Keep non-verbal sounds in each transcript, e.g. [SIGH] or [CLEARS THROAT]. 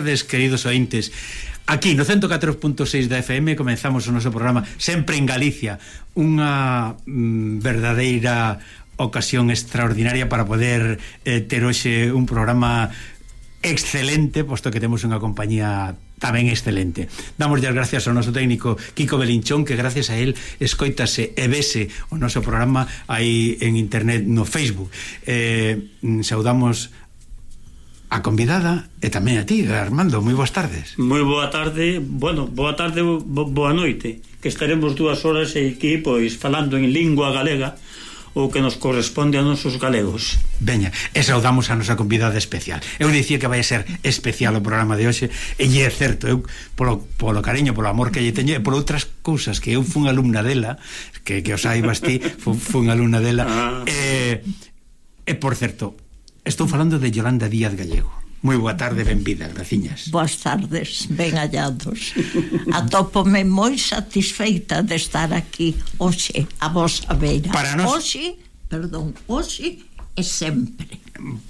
tardes, queridos ointes Aquí no 104.6 da FM comenzamos o noso programa Sempre en Galicia Unha mm, verdadeira ocasión extraordinaria para poder eh, ter hoxe un programa excelente Posto que temos unha compañía tamén excelente. Damos as gracias ao noso técnico Kiko Belinchón, que gracias a él escoitase e vese o noso programa aí en internet no Facebook. Eh, mm, saudamos a convidada e tamén a ti, Armando, moi boas tardes. Moi boa tarde, bueno, boa tarde, bo, boa noite, que estaremos dúas horas aquí, pois, falando en lingua galega, o que nos corresponde a nosos galegos. Veña, e saudamos a nosa convidada especial. Eu dicía que vai ser especial o programa de hoxe, e é certo, eu polo, polo cariño, polo amor que lle teño, e por outras cousas que eu fun alumna dela, que, que os saibas ti, fun, fun alumna dela, ah. e... Eh, E por certo, Estou falando de Yolanda Díaz Gallego. Moi boa tarde, benvida, graciñas. Boas tardes, ben hallados. Atópome moi satisfeita de estar aquí hoxe, a vosa beira. Para nos... Hoxe, perdón, hoxe e sempre.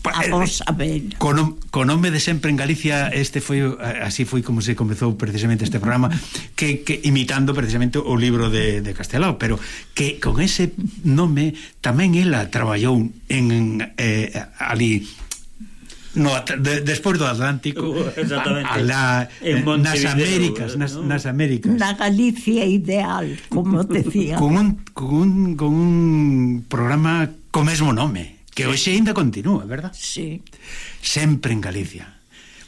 Após a. Eh, con, con nome de sempre en Galicia este foi así foi como se comezou precisamente este programa que, que imitando precisamente o libro de, de Castelao pero que con ese nome tamén ela traballou en eh, ali No, de, despois do Atlántico uh, a, a la, eh, nas Américas nas, ¿no? nas Américas na Galicia ideal como [LAUGHS] decía con un, con un, con un programa co mesmo nome que hoxe ainda continúa, verdad? Sí. Sempre en Galicia.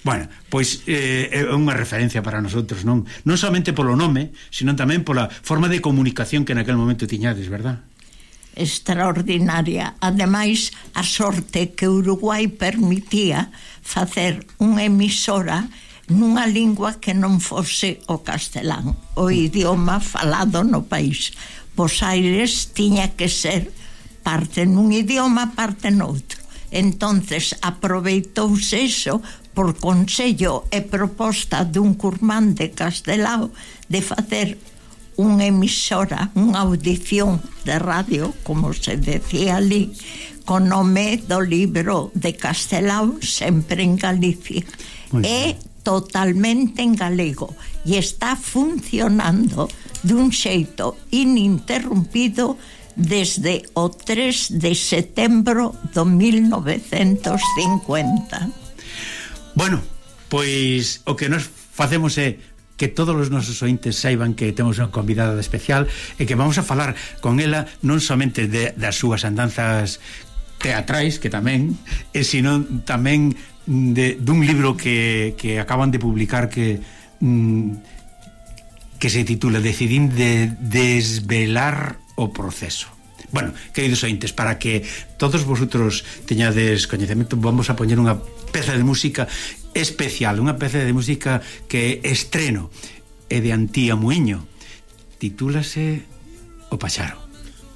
Bueno, pois eh, é unha referencia para nosotros, non? Non somente polo nome, sino tamén pola forma de comunicación que naquel momento tiñades, verdad? Extraordinaria. Ademais, a sorte que Uruguai permitía facer unha emisora nunha lingua que non fose o castelán, o idioma falado no país. Vos Aires tiña que ser parte nun idioma, parte noutro. Entonces aproveitouse eso por consello e proposta dun curmán de Castelao de facer unha emisora, unha audición de radio, como se decía ali, con nome do libro de Castelao sempre en Galicia. É totalmente en galego e está funcionando dun xeito ininterrumpido desde o 3 de setembro do 1950. Bueno, pois o que nos facemos é que todos os nosos ointes saiban que temos unha convidada especial e que vamos a falar con ela non somente de, das súas andanzas teatrais, que tamén, e sino tamén de, dun libro que, que acaban de publicar que mm, que se titula Decidim de desvelar o proceso. Bueno, queridos ointes, para que todos vosotros teñades coñecemento, vamos a poñer unha peza de música especial, unha peza de música que estreno é de Antía Muiño. Titúlase O Paxaro.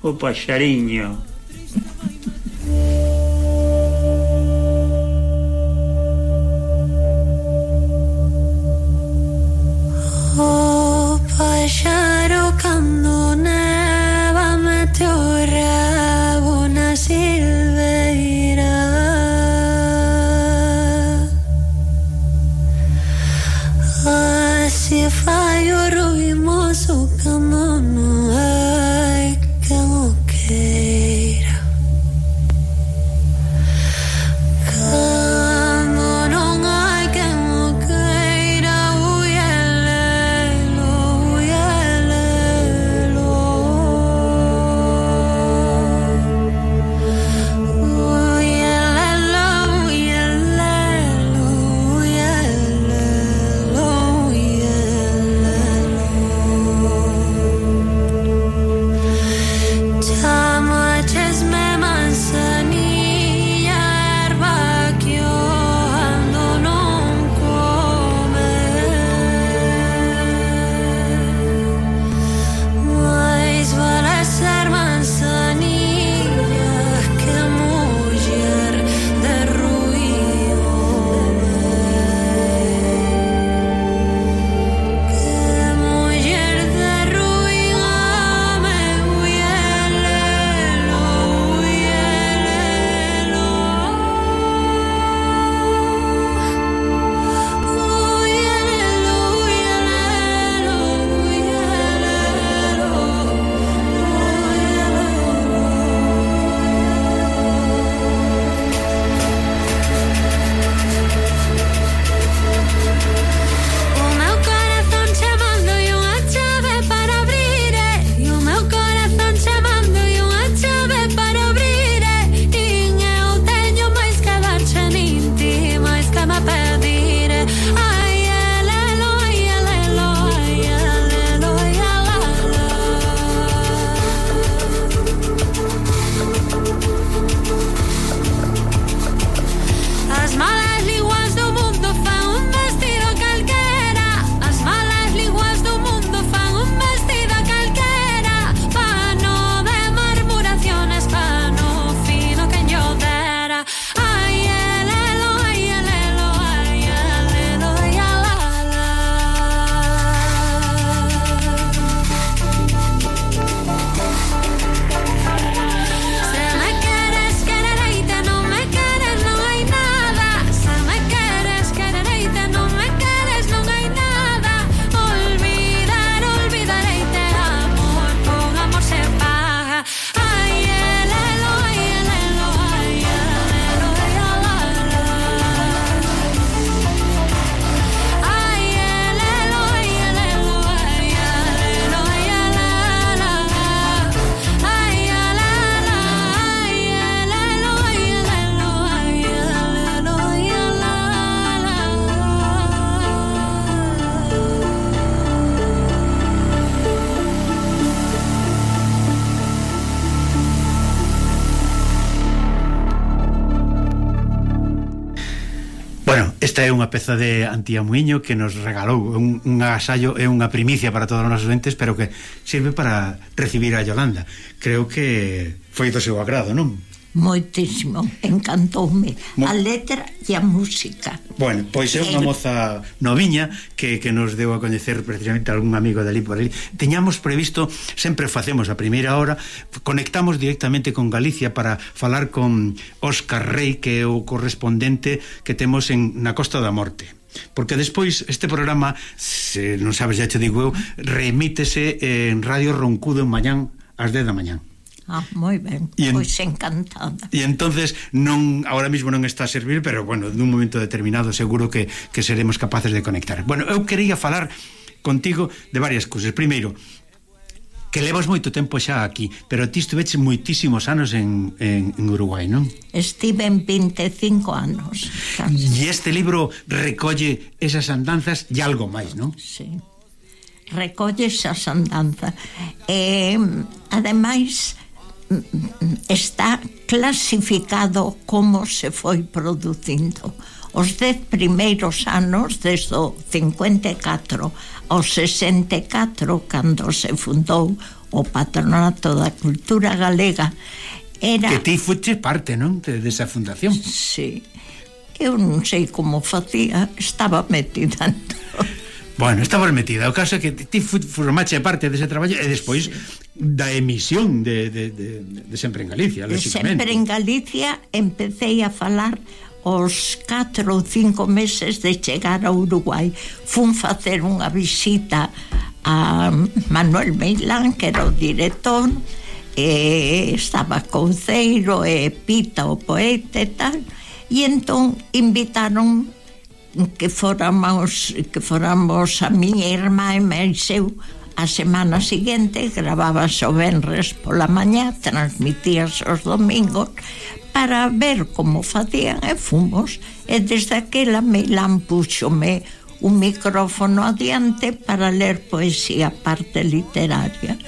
O Paxariño. O paxaro cando neve tu. unha peza de Antía Muiño que nos regalou un, un agasallo e unha primicia para todos os nosos entes, pero que sirve para recibir a Yolanda. Creo que foi do seu agrado, non? Moitísimo, encantoume Mo... a letra e a música. Bueno, pois é unha eh, moza noviña que, que nos deu a coñecer precisamente algún amigo dali por ali. Teñamos previsto, sempre facemos a primeira hora, conectamos directamente con Galicia para falar con Óscar Rey, que é o correspondente que temos en na Costa da Morte porque despois este programa se non sabes, xa te digo eu remítese eh, en Radio Roncudo en mañán ás 10 da mañán Ah, moi ben, e en, pois encantada. E entonces non agora mesmo non está a servir, pero bueno, nun momento determinado seguro que, que seremos capaces de conectar. Bueno, eu quería falar contigo de varias cousas. Primeiro, que levas moito tempo xa aquí, pero ti estuveches moitísimos anos en, en, en Uruguai, non? Estive en 25 anos. E este libro recolle esas andanzas e algo máis, non? Sí recolle esas andanzas. E, ademais, está clasificado como se foi producindo. Os dez primeiros anos, desde o 54 ao 64, cando se fundou o Patronato da Cultura Galega, era... Que ti fuches parte, non, de, desa fundación? Sí. Eu non sei como facía, estaba metida en todo. Bueno, estabas metida. O caso é que ti formache parte dese traballo e despois sí da emisión de, de, de, de Sempre en Galicia, lógicamente. Sempre en Galicia empecé a falar os 4 ou 5 meses de chegar a Uruguai. Fun facer unha visita a Manuel Meilán, que era o director, e estaba Couceiro e Pita o poeta e tal, e entón invitaron que fóramos que fóramos a miña irmá e meu seu A semana seguinte grababas o Benres pola mañá, transmitías os domingos para ver como facían e fomos. E desde aquela Meilán puxome un micrófono adiante para ler poesía, parte literaria.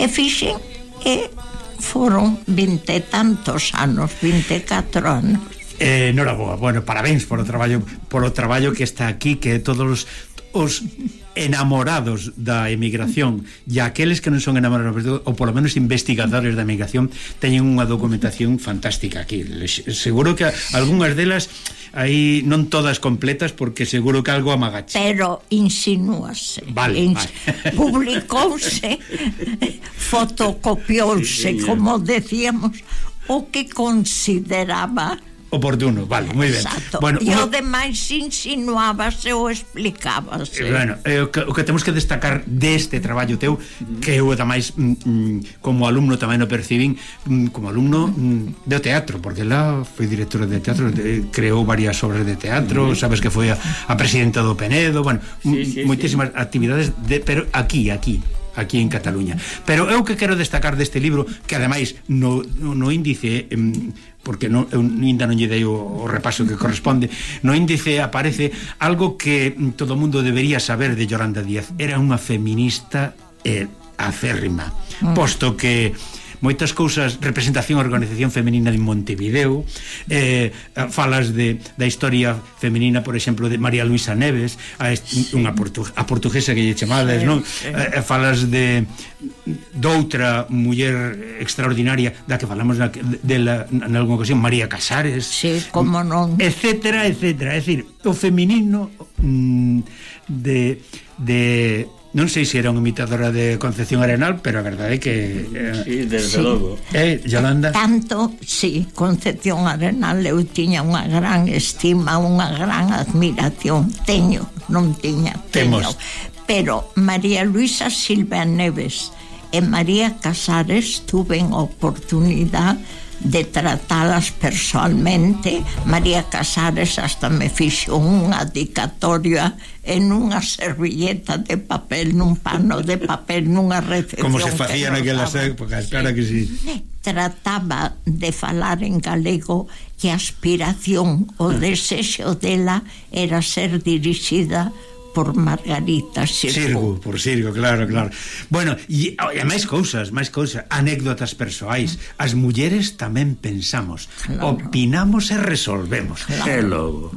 E fixen e foron vinte tantos anos, 24 anos. Eh, enhoraboa, bueno, parabéns por o traballo por o traballo que está aquí, que todos os os enamorados da emigración e aqueles que non son enamorados ou polo menos investigadores da emigración teñen unha documentación fantástica aquí. Seguro que algunhas delas aí non todas completas porque seguro que algo amagache. Pero insinúase. Vale, ins... vale. [LAUGHS] publicouse [LAUGHS] fotocopiouse sí, como decíamos o que consideraba oportuno, vale, moi ben. Exacto. Bueno, e o demais insinuábase ou explicábase. Eh, bueno, eh, o, que, o que temos que destacar deste traballo teu, que eu ademais mm, mm, como alumno tamén o percibín, mm, como alumno mm, de teatro, porque lá foi directora de teatro, de, creou varias obras de teatro, sabes que foi a, a presidenta do Penedo, bueno, sí, sí, moitísimas sí. actividades, de, pero aquí, aquí aquí en Cataluña. Pero eu que quero destacar deste libro, que ademais no, no índice, porque non, eu ainda non lle dei o, o repaso que corresponde, no índice aparece algo que todo mundo debería saber de Yolanda Díaz. Era unha feminista eh, acérrima, mm. posto que moitas cousas, representación organización femenina de Montevideo, eh, falas de, da historia femenina, por exemplo, de María Luisa Neves, a, sí. unha portu, a portuguesa que lle chamades, sí, non? Sí. Eh, eh falas de doutra muller extraordinaria da que falamos na, de la, na algunha ocasión, María Casares. Sí, como non. Etcétera, etcétera. É dicir, o feminino mm, de de Non sei se era unha imitadora de Concepción Arenal, pero a verdade é que... Eh, sí, desde sí. logo. Eh, Yolanda? Tanto, sí, Concepción Arenal eu tiña unha gran estima, unha gran admiración. Teño, non tiña, teño. Temos. Pero María Luisa Silva Neves e María Casares tuven oportunidade de tratalas personalmente. María Casares hasta me fixo unha dicatoria en unha servilleta de papel, nun pano de papel, nunha recepción. Como se facía naquelas épocas, claro que sí. Trataba de falar en galego que a aspiración, o desexo dela era ser dirixida por Margarita Sirgo. Sirgo, por Sirgo, claro, claro. Bueno, e, oh, e máis cousas, máis cousas, anécdotas persoais. As mulleres tamén pensamos, claro. opinamos e resolvemos. Claro. E logo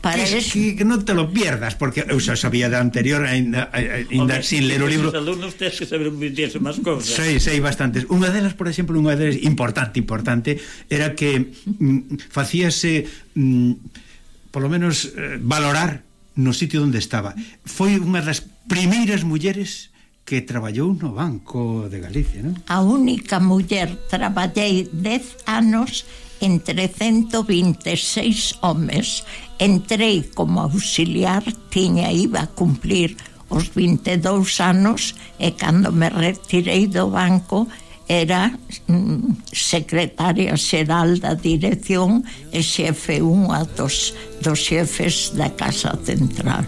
para que. Que, que non te lo pierdas porque eu xa sabía da anterior ainda, ainda sin ler o libro os alumnos tens que saber meterse máis cousas sei, sei bastantes unha delas por exemplo unha delas importante importante era que mm, facíase mm, polo menos eh, valorar no sitio onde estaba. Foi unha das primeiras mulleres que traballou no Banco de Galicia, non? A única muller traballei 10 anos entre 126 homes. Entrei como auxiliar, tiña iba a cumplir os 22 anos e cando me retirei do banco era mm, secretaria xeral da dirección e xefe unha dos, dos xefes da Casa Central.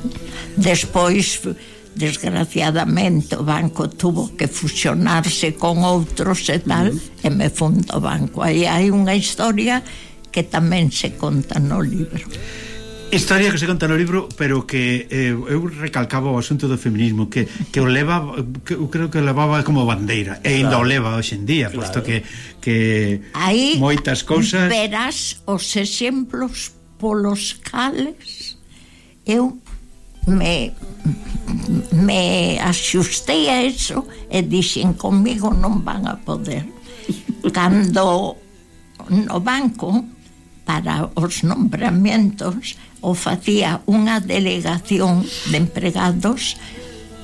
Despois, desgraciadamente, o banco tuvo que fusionarse con outros e tal, e me fundo o banco. Aí hai unha historia que tamén se conta no libro. Historia que se conta no libro, pero que eh, eu recalcaba o asunto do feminismo que, que o leva, que eu creo que o levaba como bandeira, e ainda claro. o leva hoxe en día, claro. posto que, que Aí moitas cousas... verás os exemplos polos cales eu me me axustei a eso e dixen comigo non van a poder cando no banco para os nombramientos o facía unha delegación de empregados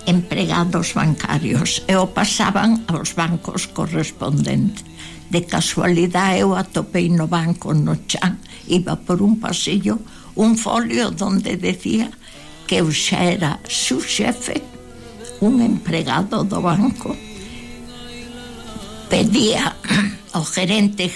empregados bancarios e o pasaban aos bancos correspondentes. De casualidade eu atopei no banco no chan, iba por un pasillo, un folio donde decía que eu xa era su xefe, un empregado do banco. Pedía ao gerente,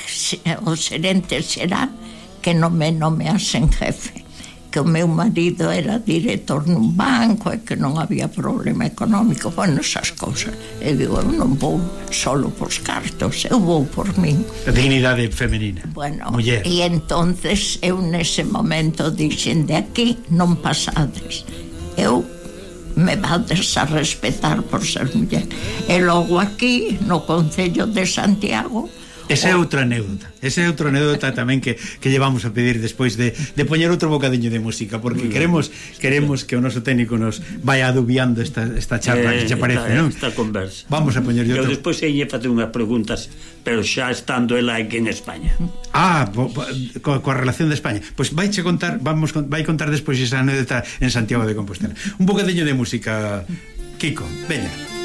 ao gerente xeral que non me nomeasen jefe que o meu marido era director nun banco e que non había problema económico, bueno, esas cousas. E digo, eu non vou solo por cartos, eu vou por min. A dignidade femenina, bueno, muller. E entonces eu nese momento dixen, de aquí non pasades. Eu me vades a respetar por ser muller. E logo aquí, no Concello de Santiago, Esa é outra anécdota. Esa é outra anécdota tamén que, que llevamos a pedir despois de, de poñer outro bocadiño de música, porque queremos queremos que o noso técnico nos vai adubiando esta, esta charla eh, que che parece, esta, non? Esta conversa. Vamos a poñerlle outro. Eu despois sei facer unhas preguntas, pero xa estando ela aquí en España. Ah, bo, bo, co, coa relación de España. Pois vaiche contar, vamos vai contar despois esa anécdota en Santiago de Compostela. Un bocadiño de música, Kiko. Veña.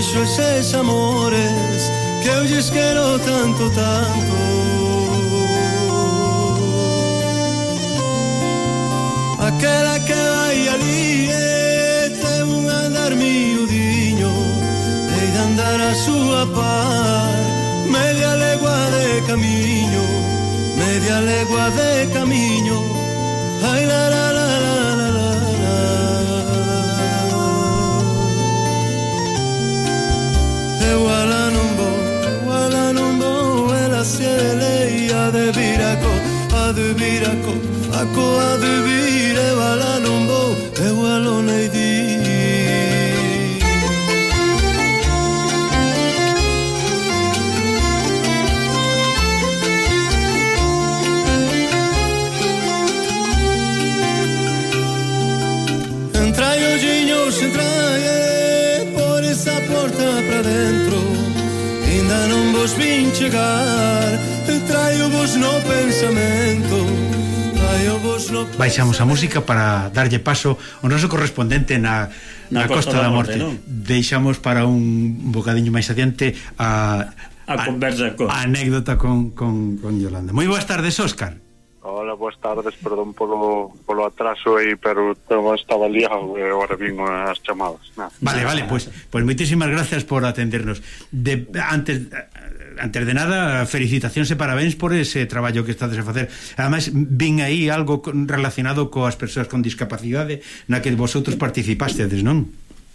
deixo eses amores que eu lles quero tanto, tanto. Aquela que vai ali e tem un andar miudinho e de andar a súa par media legua de camiño media legua de camiño ai la, la lei a de viraco, a de viraco a co, a de vir e bala non vou, eu alonei dir. se trae por esa porta para dentro, ainda non vos vin chegar no pensamento oh, Baixamos a música para darlle paso ao noso correspondente na, na, na Costa, Costa da Morte, da Morte non? Deixamos para un bocadiño máis adiante a, a, a conversa con... A anécdota con, con, con Yolanda Moi boas tardes, Óscar Hola, boas tardes, perdón polo, polo atraso aí, pero estaba liado e agora vin as chamadas. Nah. Vale, vale, pois pues, pues moitísimas gracias por atendernos. De, antes antes de nada, felicitacións e parabéns por ese traballo que estades a facer. Ademais, vin aí algo relacionado coas persoas con discapacidade na que vosotros participastedes, non?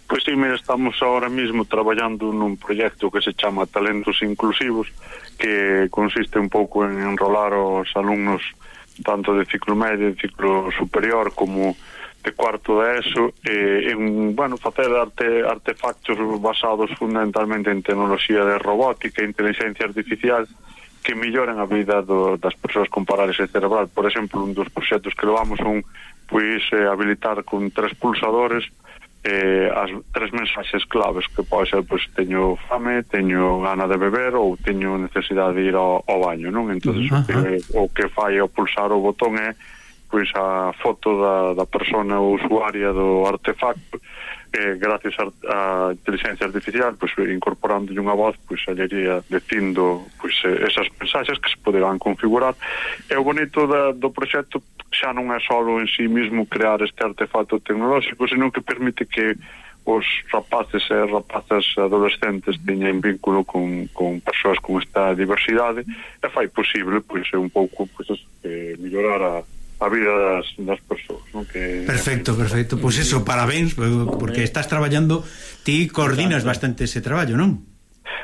Pois sí, mira, estamos ahora mismo traballando nun proxecto que se chama Talentos Inclusivos que consiste un pouco en enrolar os alumnos tanto de ciclo medio, de ciclo superior como de cuarto de ESO e, en, bueno, facer arte, artefactos basados fundamentalmente en tecnoloxía de robótica e inteligencia artificial que melloran a vida do, das persoas con parálise cerebral. Por exemplo, un dos proxectos que levamos un pois eh, habilitar con tres pulsadores eh, as tres mensaxes claves que pode ser, pois, teño fame, teño gana de beber ou teño necesidade de ir ao, ao baño, non? Entonces, uh -huh. o, que, o que fai ao pulsar o botón é pois a foto da, da persona usuaria do artefacto eh, gracias á inteligencia artificial pois, incorporando unha voz pois, allería dicindo pois, esas mensaxes que se poderán configurar. E o bonito da, do proxecto xa non é só en sí mismo crear este artefacto tecnolóxico senón que permite que os rapaces e rapazas adolescentes teñen vínculo con, con persoas con esta diversidade e fai posible pois, un pouco pois, eh, mellorar a, a vida das, das persoas non? Que... Perfecto, perfecto. Pois pues eso, parabéns, porque estás traballando ti coordinas bastante ese traballo, non?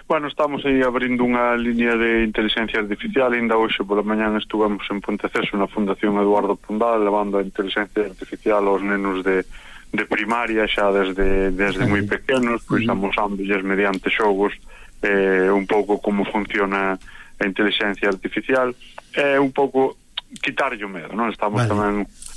Bueno, estamos aí abrindo unha línea de inteligencia artificial. Ainda hoxe pola mañan estuvemos en Ponteceso Na Fundación Eduardo Pondal Levando a inteligencia artificial aos nenos de, de primaria Xa desde, desde moi pequenos. Pois amosándolles mediante xogos eh, Un pouco como funciona a inteligencia artificial. É un pouco quitarlle o medo, non? Estamos vale. tamén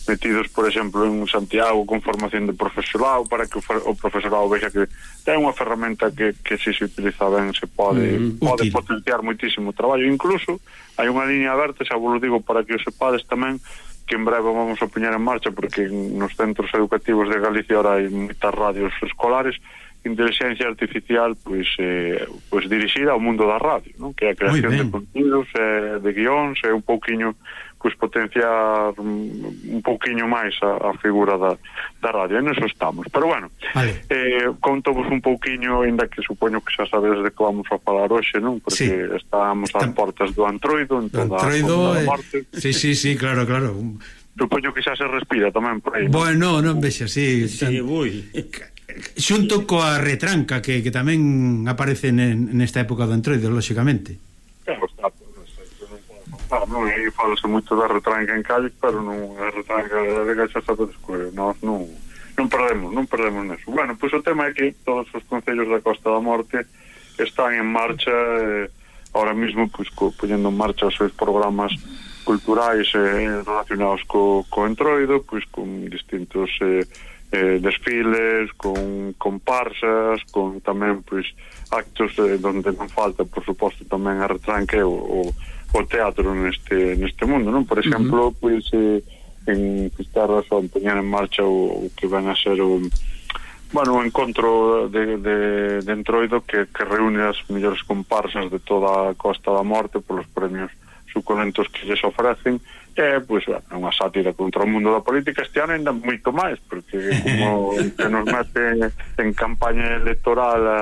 metidos, por exemplo, en Santiago con formación de profesorado para que o profesorado vexa que ten unha ferramenta que, que se se utiliza ben se pode, mm, mm, pode útil. potenciar moitísimo o traballo. Incluso hai unha liña aberta, xa vos digo, para que os sepades tamén que en breve vamos a poñer en marcha porque nos centros educativos de Galicia ahora hai moitas radios escolares inteligencia artificial pois, eh, pois dirixida ao mundo da radio non? que é a creación de contidos eh, de guións é eh, un pouquiño pois potenciar un pouquiño máis a, a figura da, da radio, en eso estamos. Pero bueno, vale. eh, contovos un pouquiño, ainda que supoño que xa sabedes de que vamos a falar hoxe, non? Porque sí. estamos ás portas do antroido, en toda antroido, a morte. Sí, sí, sí, claro, claro. Supoño que xa se respira tamén por aí. Bueno, non, non vexa, sí. Sí, tan... ui. Xunto coa retranca que, que tamén aparece nesta época do entroido, lóxicamente. Claro, está, Ah, non, aí falase moito da retranca en Calles, pero non, a retranca galega xa sabe descubrir, nós non, non perdemos, non perdemos neso. Bueno, pois o tema é que todos os concellos da Costa da Morte están en marcha, eh, ahora mismo, pois, co, poñendo en marcha os seus programas culturais eh, relacionados co, co entroido, pois con distintos eh, eh, desfiles, con comparsas, con tamén pois actos eh, onde non falta, por suposto, tamén a retranca o, o o teatro neste, neste mundo, non? Por exemplo, uh -huh. pois, eh, en Pistarras razón poñer en marcha o, o que van a ser o, bueno, un encontro de, de, de entroido que, que reúne as mellores comparsas de toda a Costa da Morte polos premios suculentos que lles ofrecen e, pois, pues, bueno, unha sátira contra o mundo da política este ano ainda moito máis porque como [LAUGHS] que nos mete en campaña electoral a,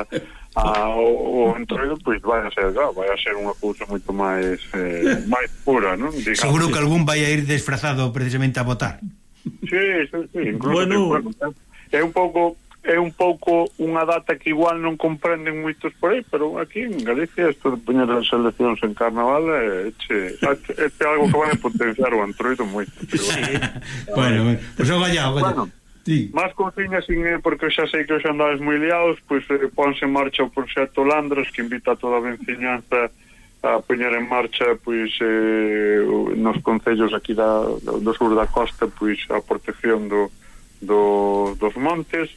Ah, a, o entroido pois vai a ser claro, vai a ser unha cousa moito máis eh, [LAUGHS] máis pura, non? Digamos. Seguro que algún vai a ir desfrazado precisamente a votar. Sí, sí, sí, incluso bueno. Bueno, é un pouco é un pouco unha data que igual non comprenden moitos por aí, pero aquí en Galicia isto de poñer as eleccións en carnaval é, che, é, é algo que van a potenciar o antroido moito. [LAUGHS] Pero... Sí. bueno, bueno, pues, vaya, vaya. Bueno, Sí. Más cousiñas sin porque xa sei que os andades moi liados, pois eh, ponse en marcha o proxecto Landras que invita a toda a veciñanza a poñer en marcha pois eh, nos concellos aquí da, do sur da costa pois a protección do, do, dos montes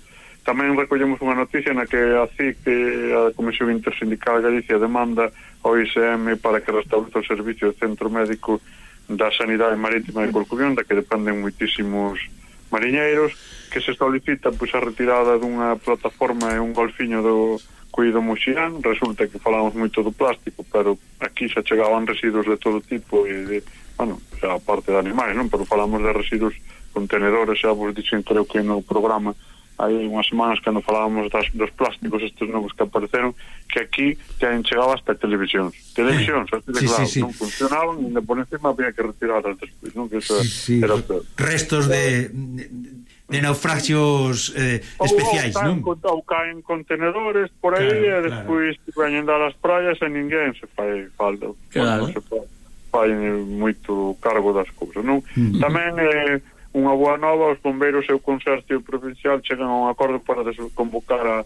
tamén recollemos unha noticia na que a CIC eh, a Comisión Intersindical Galicia demanda ao ISM para que restaure o servicio do Centro Médico da Sanidade Marítima de Corcubión da que dependen moitísimos mariñeiros que se solicita pois, a retirada dunha plataforma e un golfiño do Cuido Muxián. Resulta que falamos moito do plástico, pero aquí xa chegaban residuos de todo tipo e de, bueno, xa parte de animais, non? Pero falamos de residuos contenedores, xa vos dixen creo que no programa hai unhas semanas cando falábamos das, dos plásticos estes novos que apareceron que aquí xa chegado hasta televisións televisións, eh, sí, claro, sí, sí. non funcionaban e por encima había que retirar despois non? que eso sí, sí. era o peor. restos de, eh, de de naufragios eh, especiais, ou, non? Con, ou caen contenedores por aí claro, e despois veñen das praias e ninguén se fai falta. Claro. Se fai, fai moito cargo das cousas, non? Mm. Tamén eh, unha boa nova, os bombeiros e o consorcio provincial chegan a un acordo para desconvocar a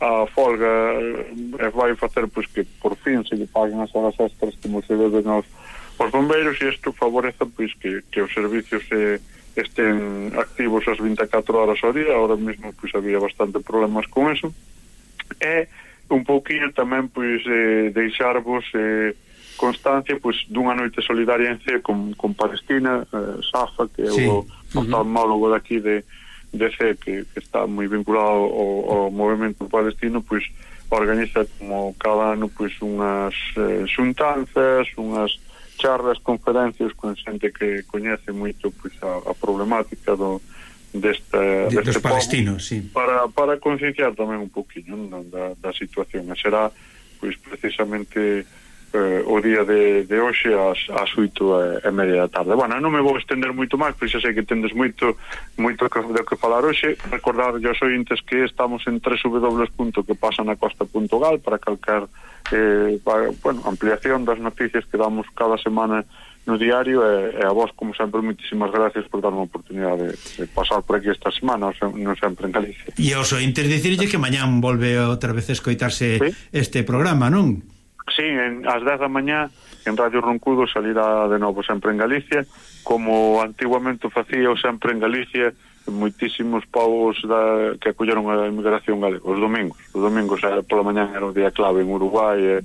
a folga eh, e vai facer pois que por fin se lle paguen as horas extras como se deben aos, aos bombeiros e isto favorece pois que, que os servicios se eh, estén activos as 24 horas ao día, ahora mesmo pois había bastante problemas con eso. E un pouquinho tamén pois eh, deixarvos eh, constancia pois dunha noite solidaria en C con, con Palestina, eh, Safa, que é sí. o oftalmólogo uh -huh. daqui de de C que, que está moi vinculado ao, ao movimento palestino, pois organiza como cada ano pois unhas eh, xuntanzas, unhas charlas, conferencias con xente que coñece moito pois, a, a problemática do, desta, de, deste dos palestinos sí. para, para concienciar tamén un poquinho non, da, da situación. E será pois precisamente eh, o día de, de hoxe ás, ás 8 e, e media da tarde. Bueno, non me vou estender moito máis pois xa sei que tendes moito moito que, de que falar hoxe. Recordar aos ointes que estamos en www.quepasanacosta.gal para calcar eh, para, bueno, ampliación das noticias que damos cada semana no diario e, e a vos, como sempre, moitísimas gracias por darme a oportunidade de, de pasar por aquí esta semana, non sempre en Galicia. E aos ointes dicirlle que mañán volve outra vez a escoitarse ¿Sí? este programa, non? Sí, en, as 10 da mañá en Radio Roncudo salirá de novo sempre en Galicia, como antiguamente facía o sempre en Galicia, moitísimos povos da, que acolleron a inmigración galega, os domingos. Os domingos eh, pola mañá era o día clave en Uruguai, e,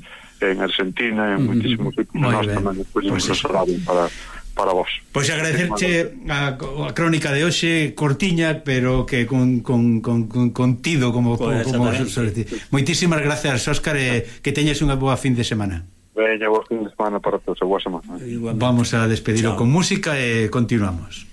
en Argentina, en moitísimos sitios. Mm, nós tamén escollemos pues sí. para, para vos. Pois agradecerche a, a crónica de hoxe cortiña, pero que con, con, con, con contido como, pues como, como sí. Moitísimas gracias, Óscar, e que teñes unha boa fin de semana. Veña, boa fin de semana para todos, boa semana. Igualmente. Vamos a despedirlo Chao. con música e continuamos.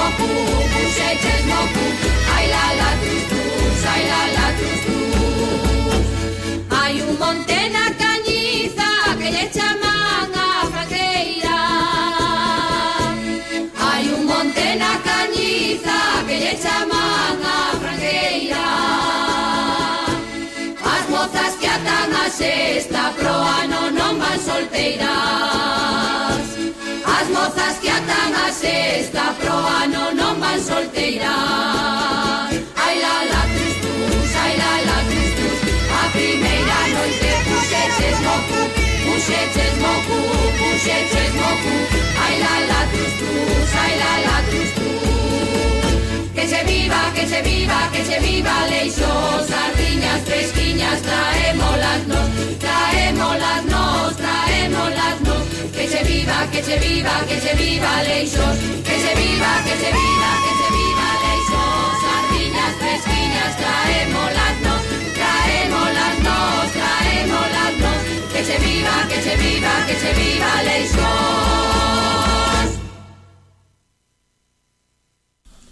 mocu, bușețel mocu, hai la la tutus, ai la la tutus. Hai un monte na cañiza que le chaman a fraqueira. Hai un monte na cañiza que le chaman a fraqueira. As mozas que atan a sexta proa non, non van solteiras que atan a sexta pro ano non van solteirar. Ai la la tristus, ai la la tristus, a primeira noite puxeches no cu, puxeches no cu, puxeches no cu. Ai la la tristus, ai la la tristus. Que se viva, que se viva, que se viva leixo, sardiñas fresquiñas, traémolas nos, traémolas nos, traémolas nos que se viva, que se viva, que se viva Leixos, que se viva, que se viva, que se viva Leixos, sardinas, fresquiñas, traemos las nos, traemos las nos, traemos las nos, que se viva, que se viva, que se viva Leixos.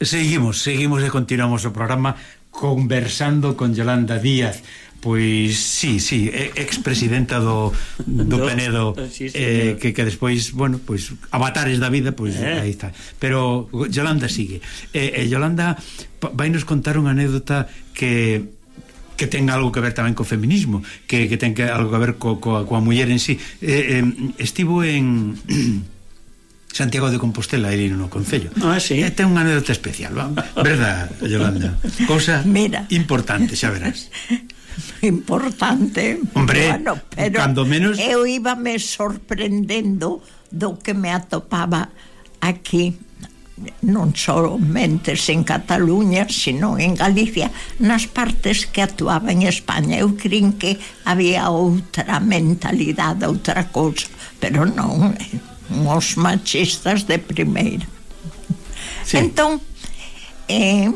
Seguimos, seguimos e continuamos o programa conversando con Yolanda Díaz. Pois sí, sí, expresidenta do, do [LAUGHS] Penedo [LAUGHS] sí, eh, que, que despois, bueno, pois avatares da vida, pois eh. aí está pero Yolanda sigue eh, eh, Yolanda vai nos contar unha anécdota que que ten algo que ver tamén co feminismo, que, que ten que algo que ver co, co, coa muller en sí. Eh, eh, estivo en [CLEARS THROAT] Santiago de Compostela, aí no Concello. Ah, sí. E ten unha anécdota especial, va? verdad, Yolanda? [LAUGHS] Cosas Mira. importante, xa verás. [LAUGHS] importante. Hombre, bueno, pero cando menos... eu íbame sorprendendo do que me atopaba aquí non somente en Cataluña, sino en Galicia, nas partes que actuaba en España. Eu crin que había outra mentalidade, outra cousa, pero non, eh, os machistas de primeira. Sí. Entón, eh,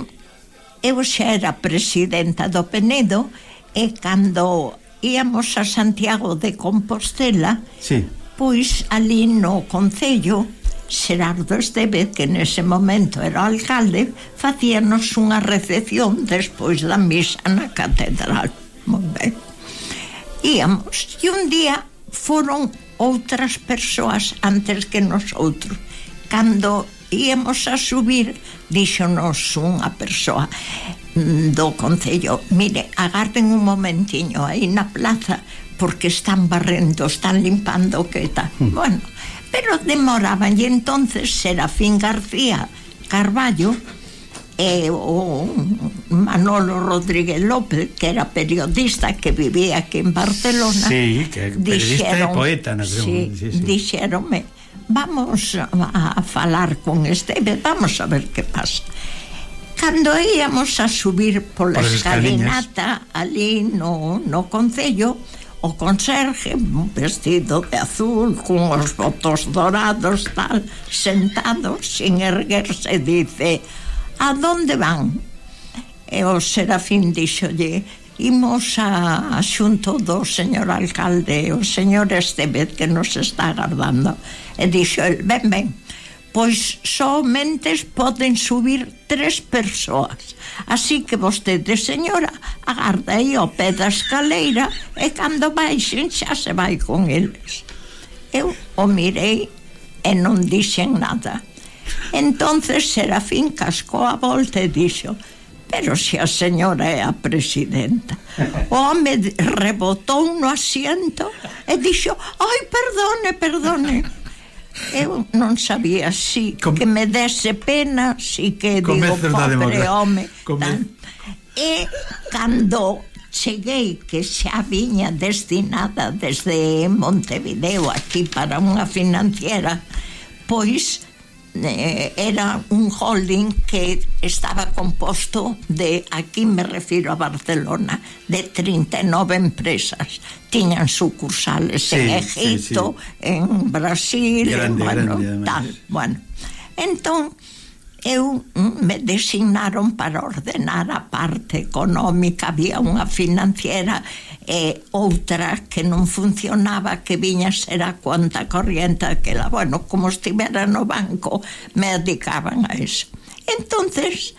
eu xa era presidenta do Penedo e cando íamos a Santiago de Compostela, sí. pois ali no Concello, Xerardo Estevez, que nese momento era alcalde, facíanos unha recepción despois da misa na catedral. Moi ben. Íamos, e un día foron outras persoas antes que nosotros. Cando íamos a subir, díxonos unha persoa, Mm, do Concello mire, agarden un momentiño aí na plaza porque están barrendo, están limpando que tal, mm. bueno pero demoraban e entonces Serafín García Carballo e o Manolo Rodríguez López, que era periodista que vivía aquí en Barcelona. Sí, que periodista dixeron, e poeta. Sí, sí, sí. Dixeronme, vamos a, a falar con Esteve vamos a ver que pasa cando íamos a subir pola escalinata ali no, no Concello o conserje vestido de azul con os botos dorados tal sentado sin erguerse dice a donde van? e o Serafín dixolle imos a, a xunto do señor alcalde o señor Estevez que nos está agardando. E dixo el ben ben pois só mentes poden subir tres persoas. Así que vostede, señora, agarda aí ao pé da escaleira e cando baixen xa se vai con eles. Eu o mirei e non dixen nada. Entonces Serafín cascou a volta e dixo pero se a señora é a presidenta. O home rebotou no asiento e dixo ai, perdone, perdone. Eu non sabía si Com... que me dese pena, si que Comezos digo, pobre home. Come... E cando cheguei que xa viña destinada desde Montevideo aquí para unha financiera, pois eh, era un holding que estaba composto de, aquí me refiero a Barcelona, de 39 empresas. Tiñan sucursales sí, en Egipto, sí, sí. en Brasil, grande, en, bueno, grande, tal. Bueno, entón, eu mm, me designaron para ordenar a parte económica, había unha financiera e outra que non funcionaba, que viña ser a conta corriente la Bueno, como estivera no banco, me dedicaban a eso. Entonces,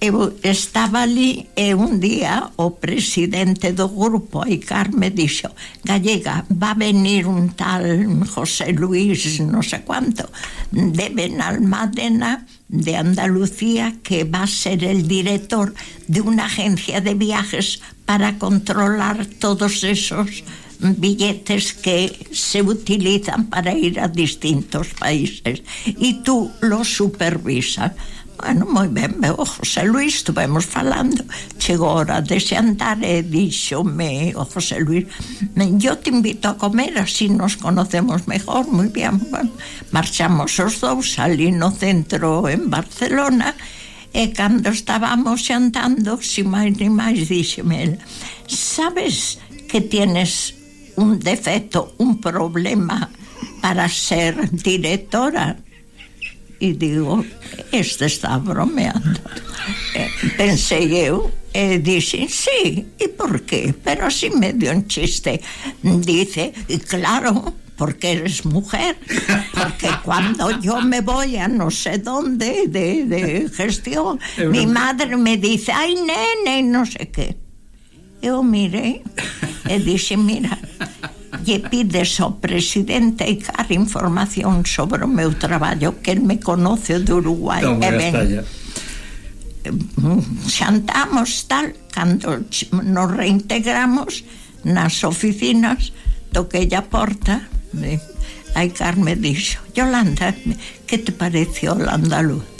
eu estaba ali e un día o presidente do grupo, Icar, me dixo Gallega, va a venir un tal José Luis, non sei sé quanto, de Benalmádena, de Andalucía que va a ser el director de una agencia de viajes para controlar todos esos billetes que se utilizan para ir a distintos países. Y tú los supervisas Ah, bueno, moi ben, meu José Luis, estuvemos falando, chegou a hora de xantar e díxome, o José Luis, men, yo te invito a comer, así nos conocemos mejor, moi bien, bueno, marchamos os dous ali no centro en Barcelona, e cando estábamos xantando, si máis ni máis, díxeme, sabes que tienes un defecto, un problema para ser directora? E digo, este está bromeando. Eh, pensei eu, e dixen, sí, e por qué? Pero así medio en chiste. Dice, e claro, porque eres mujer. Porque cuando yo me voy a no sé dónde de, de gestión, mi madre me dice, ay, nene, no sé qué. Eu mirei e dixe, mira, lle pides ao presidente car información sobre o meu traballo que el me conoce de Uruguai Toma, e ben, xantamos tal cando nos reintegramos nas oficinas toquei a porta e aí Carme dixo Yolanda, que te parece o andaluz?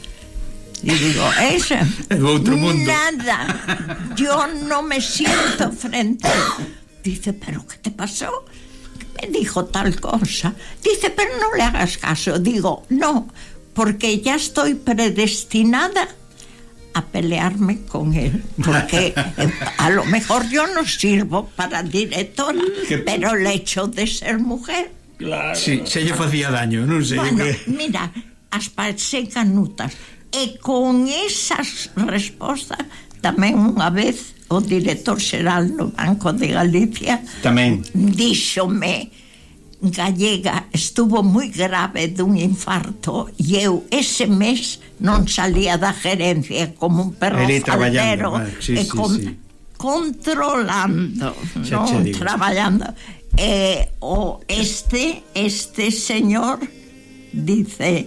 E digo, ese [LAUGHS] é outro mundo. Nada. Eu non me sinto frente. Dice, pero que te pasou? Me dijo tal cosa. Dice, pero no le hagas caso Digo, no, porque ya estoy predestinada a pelearme con él, porque [LAUGHS] a lo mejor yo no sirvo para directora, pero el hecho de ser mujer, Claro. Sí, se lle facía daño, non sei bueno, que... mira, as parece canutas, e con esas respostas tamén unha vez o director xeral do Banco de Galicia tamén. díxome gallega estuvo moi grave dun infarto e eu ese mes non salía da gerencia como un perro Eri faldero vale, sí, e con, sí, sí. controlando xa, non xa traballando. E o este este señor dice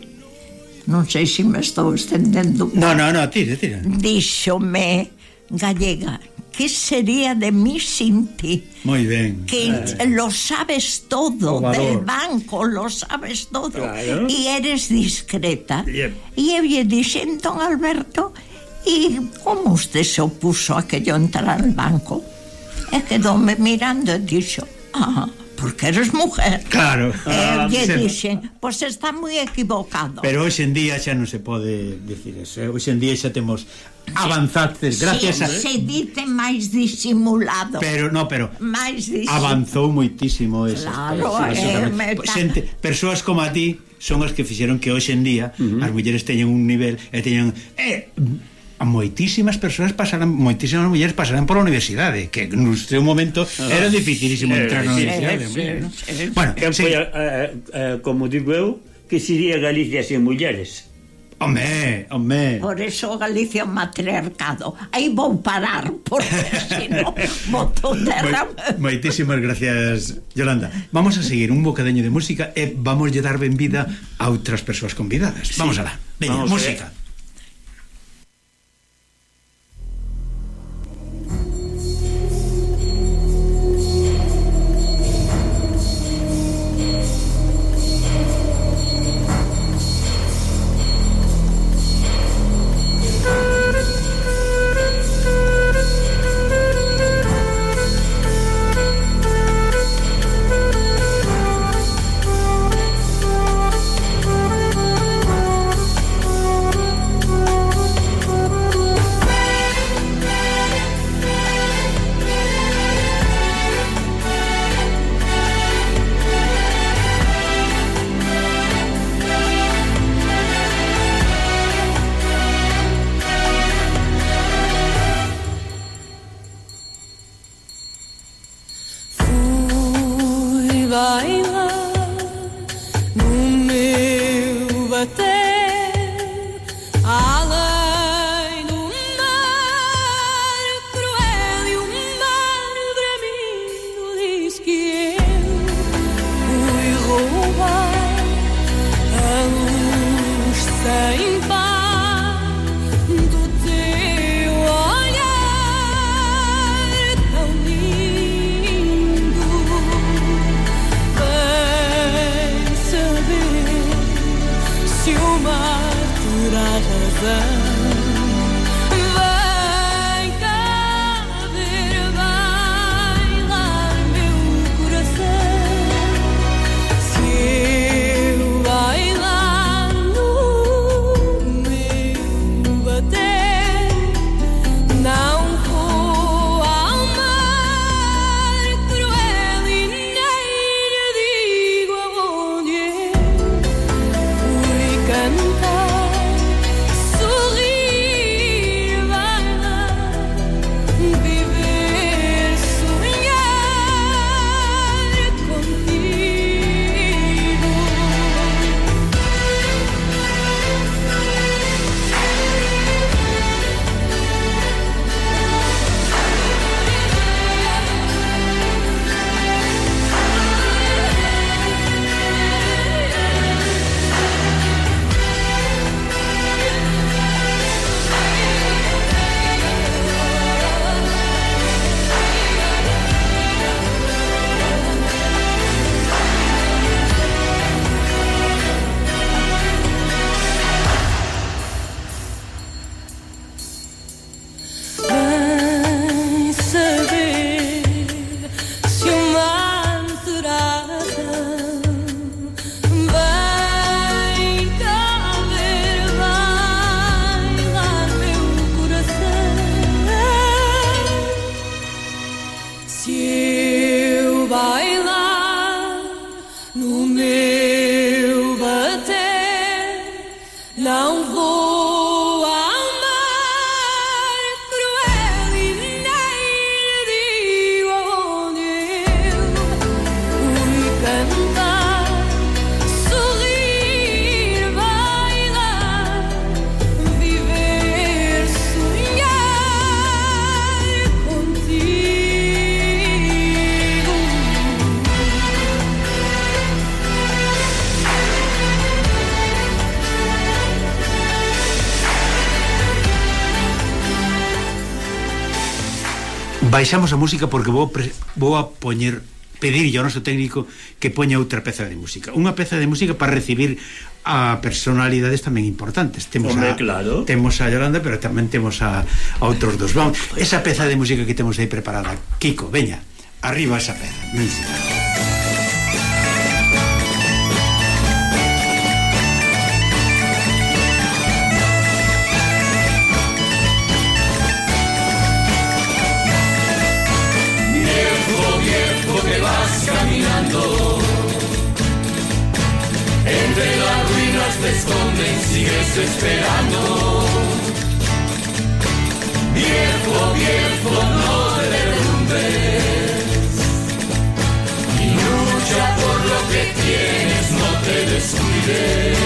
non sei se me estou estendendo no, no, no, tira, tira dixome gallega que sería de mí sin ti? Muy bien. Que eh. lo sabes todo del banco, lo sabes todo. Claro. Y eres discreta. yep. Y lle dicen, don Alberto, ¿y cómo usted se opuso a que yo entrara al banco? Es que me mirando he dicho, ah, porque eres mujer. Claro. Eh, lle ah, dixen, pois pues está moi equivocado. Pero hoxe en día xa non se pode dicir eso. ¿eh? Hoxe en día xa temos avanzaste gracias sí, a... se dice máis disimulado pero no pero máis disimulado. avanzou moitísimo ese claro, eh, meta... Xente, persoas como a ti son as que fixeron que hoxe en día uh -huh. as mulleres teñen un nivel e teñen eh, moitísimas persoas pasarán moitísimas mulleres pasarán pola universidade que no seu momento ah, era dificilísimo sí, entrar na universidade eh, eh, bueno, sí. eh, eh, como digo eu que sería Galicia sin mulleres Home, home. Por eso Galicia é un matriarcado. Aí vou parar, porque senón boto terra... Moi, moitísimas gracias, Yolanda. Vamos a seguir un bocadeño de música e vamos lle dar ben vida a outras persoas convidadas. Sí. Vamos alá. Veña, eh. música. Eh. Baixamos a música porque vou, pre, vou a poñer pedir ao noso técnico que poña outra peza de música. Unha peza de música para recibir a personalidades tamén importantes. Temos Hombre, a claro. temos a Yolanda, pero tamén temos a, a outros dos. Vamos, esa peza de música que temos aí preparada. Kiko, veña, arriba esa peza. Música. esperando. Viejo, viejo, no te derrumbes. Y lucha por lo que tienes, no te descuides.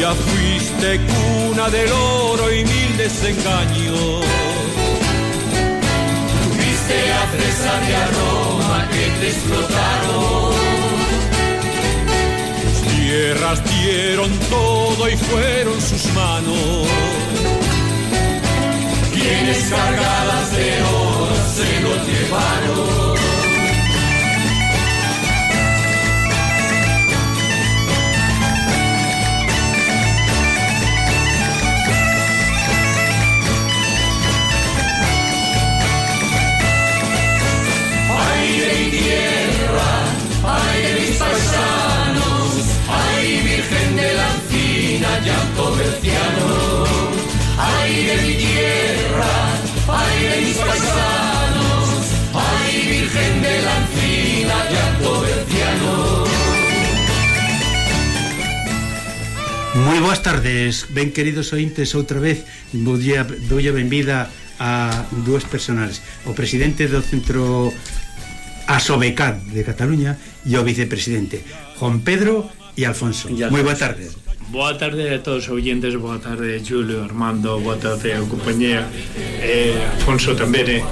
Ya fuiste cuna del oro y mil desengaños. Tuviste a presa de aroma que te explotaron. Tierras dieron todo y fueron sus manos. Quienes cargadas de oro se lo llevaron. llanto del ciano. Ay de mi tierra, ay de mis paisanos, ay virgen de la encina, llanto del ciano. Moi boas tardes, ben queridos ointes outra vez Doulle a, doulle benvida a dúas personas O presidente do Centro Asobecat de Cataluña E o vicepresidente Juan Pedro e Alfonso Moi boa tarde Boa tarde a todos os oyentes, boa tarde Julio, Armando, boa tarde a compañía eh, Afonso tamén, eh,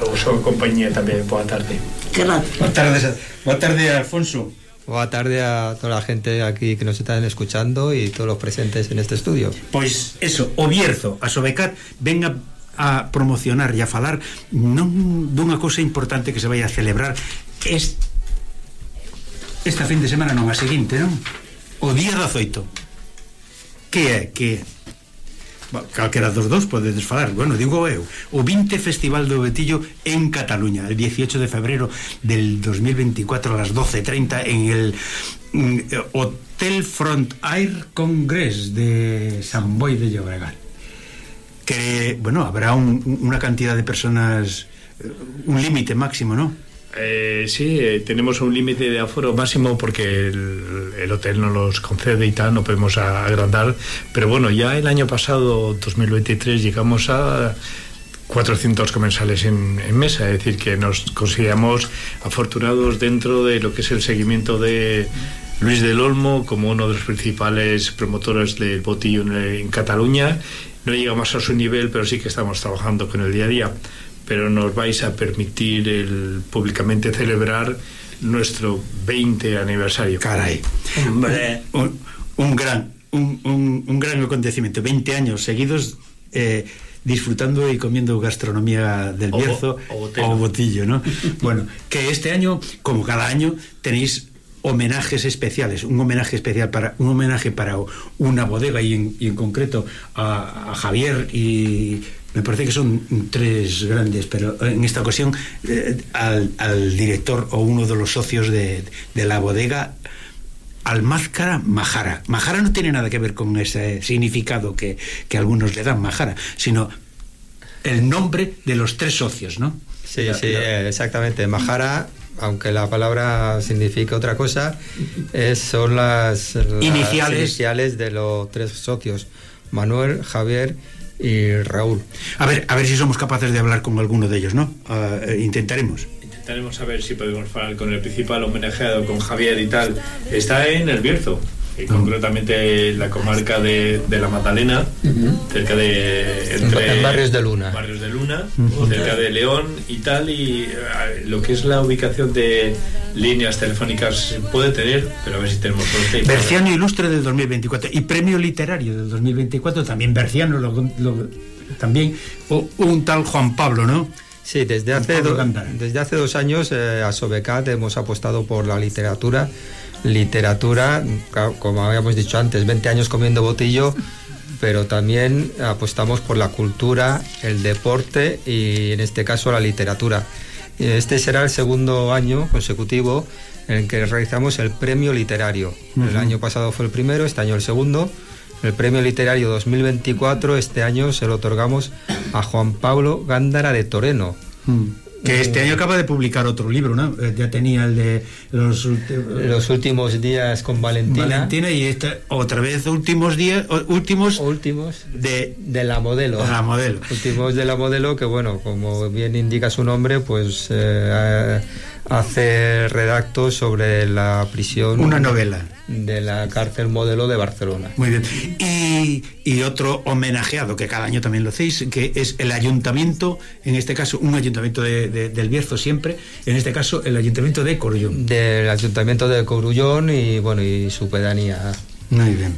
o seu compañía tamén, boa tarde Boa tarde, boa tarde Alfonso Boa tarde a toda a gente aquí que nos están escuchando y todos los presentes en este estudio. Pois eso, o Bierzo, a Sobecat, venga a promocionar e a falar non dunha cousa importante que se vai a celebrar este, esta fin de semana non a seguinte, non? O día 18 que é que calquera dos dous podedes falar, bueno, digo eu, o 20 Festival do Betillo en Cataluña, el 18 de febrero del 2024 a las 12.30 en el mm, eh, Hotel Front Air Congress de San Boi de Llobregat. Que, bueno, habrá un, una cantidad de personas, eh, un límite máximo, ¿no? Eh, sí, eh, tenemos un límite de aforo máximo porque el, el hotel no los concede y tal, no podemos agrandar. Pero bueno, ya el año pasado, 2023, llegamos a 400 comensales en, en mesa, es decir, que nos consideramos afortunados dentro de lo que es el seguimiento de Luis del Olmo como uno de los principales promotores del botillo en, en Cataluña. No llegamos a su nivel, pero sí que estamos trabajando con el día a día. Pero nos vais a permitir el públicamente celebrar nuestro 20 aniversario. Caray. Hombre. Un, un gran un, un, un gran acontecimiento, 20 años seguidos eh, disfrutando y comiendo gastronomía del O- Bierzo o botillo, ¿no? [LAUGHS] bueno, que este año, como cada año, tenéis homenajes especiales, un homenaje especial para un homenaje para una bodega y en, y en concreto a, a Javier y me parece que son tres grandes, pero en esta ocasión eh, al, al director o uno de los socios de, de la bodega Almázcara Majara. Majara no tiene nada que ver con ese significado que, que algunos le dan Majara, sino el nombre de los tres socios, ¿no? Sí, La- sí, la- eh, exactamente. Majara, aunque la palabra significa otra cosa, es- son las, las Iniciales. iniciales de los tres socios, Manuel, Javier y Raúl. A ver, a ver si somos capaces de hablar con alguno de ellos, ¿no? Ah, eh, intentaremos. Intentaremos saber si podemos hablar con el principal homenajeado, con Javier y tal. Está en El Bierzo, concretamente en la comarca de, de La Magdalena, cerca de... En Barrios de Luna. Barrios de Luna, cerca de León y tal, y eh, lo que es la ubicación de líneas telefónicas se puede tener, pero a ver si tenemos suerte. Berciano Ilustre del 2024 y Premio Literario del 2024 también Berciano lo, lo- también o, un tal Juan Pablo, ¿no? Sí, desde hace, do- desde hace dos años eh, a Sobecat hemos apostado por la literatura. Literatura, como habíamos dicho antes, 20 años comiendo botillo, pero también apostamos por la cultura, el deporte y en este caso la literatura. Este será el segundo año consecutivo en el que realizamos el premio literario. El año pasado fue el primero, este año el segundo. El premio literario 2024 este año se lo otorgamos a Juan Pablo Gándara de Toreno. Que este año acaba de publicar otro libro, ¿no? Eh, Ya tenía el de los, últimos días con Valentina. Valentina y esta, otra vez últimos días, últimos Últimos de de la modelo. de la modelo. Últimos de la modelo que, bueno, como bien indica su nombre, pues eh, hace redactos sobre la prisión. Una novela. De la cárcel modelo de Barcelona. Muy bien. Y, y otro homenajeado, que cada año también lo hacéis, que es el ayuntamiento, en este caso un ayuntamiento de- de- del Bierzo siempre, en este caso el ayuntamiento de Corullón. Del ayuntamiento de Corullón y, bueno, y su pedanía. Muy bien.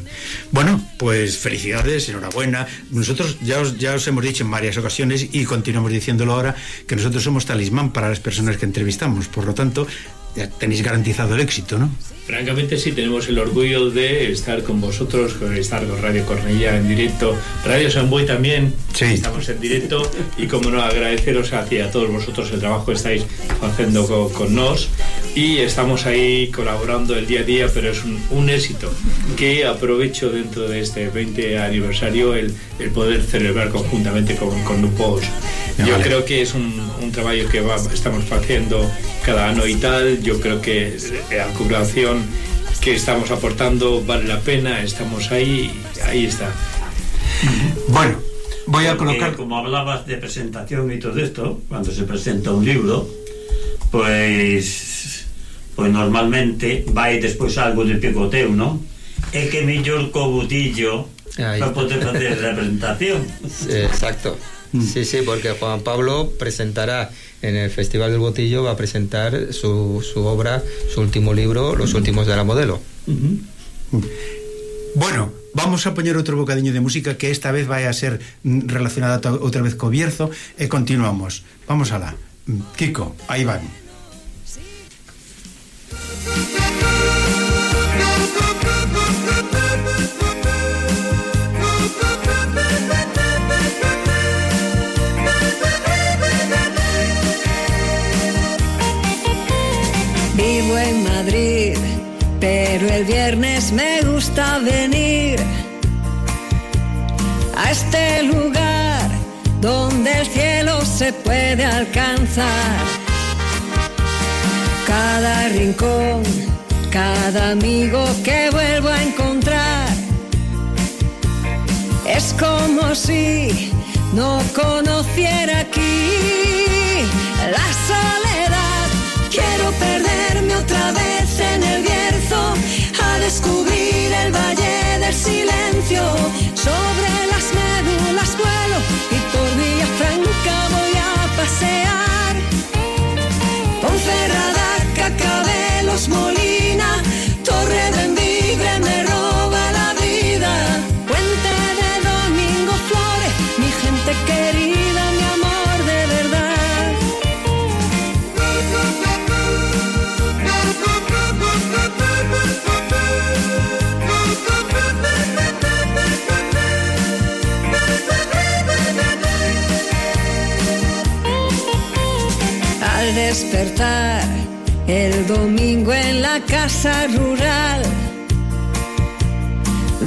Bueno, pues felicidades, enhorabuena. Nosotros ya os, ya os hemos dicho en varias ocasiones y continuamos diciéndolo ahora que nosotros somos talismán para las personas que entrevistamos. Por lo tanto, ya tenéis garantizado el éxito, ¿no? Francamente sí, tenemos el orgullo de estar con vosotros, con estar con Radio Cornellá en directo, Radio Samboy también, Sí. estamos en directo y como no agradeceros hacia todos vosotros el trabajo que estáis haciendo co- con, nos y estamos ahí colaborando el día a día, pero es un, un éxito que aprovecho dentro de este 20 aniversario el, el poder celebrar conjuntamente con, con Lupos. Yo Vale. creo que es un, un trabajo que va, estamos haciendo cada ano y tal. Yo creo que eh, a curación que estamos aportando vale la pena, estamos ahí, ahí está. Bueno, voy a Porque, colocar... Como hablabas de presentación y todo esto, cuando se presenta un libro, pues, pues normalmente vai despois algo de picoteo, non? É que mellor co ahí. para poder facer a presentación. Sí, exacto. Mm. Sí, sí, porque Juan Pablo presentará en el Festival del Botillo, va a presentar su, su obra, su último libro, Los últimos de la modelo. Bueno, vamos a poñer outro bocadiño de música que esta vez vai a ser relacionada outra vez co Bierzo e continuamos. Vamos alá. Mm, Kiko, aí van. Vivo Pero el viernes me gusta venir a este lugar donde el cielo se puede alcanzar. Cada rincón, cada amigo que vuelvo a encontrar. Es como si no conociera aquí descubrir El domingo en la casa rural,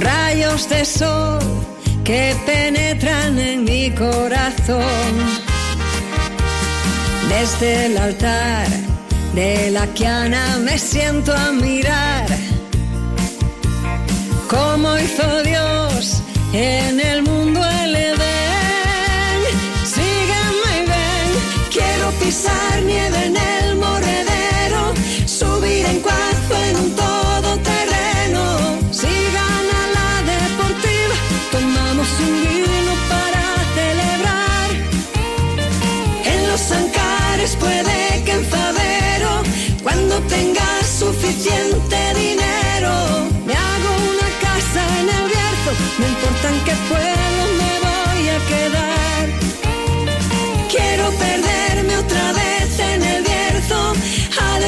rayos de sol que penetran en mi corazón. Desde el altar de la Quiana me siento a mirar cómo hizo Dios en el mundo el pisar nieve en el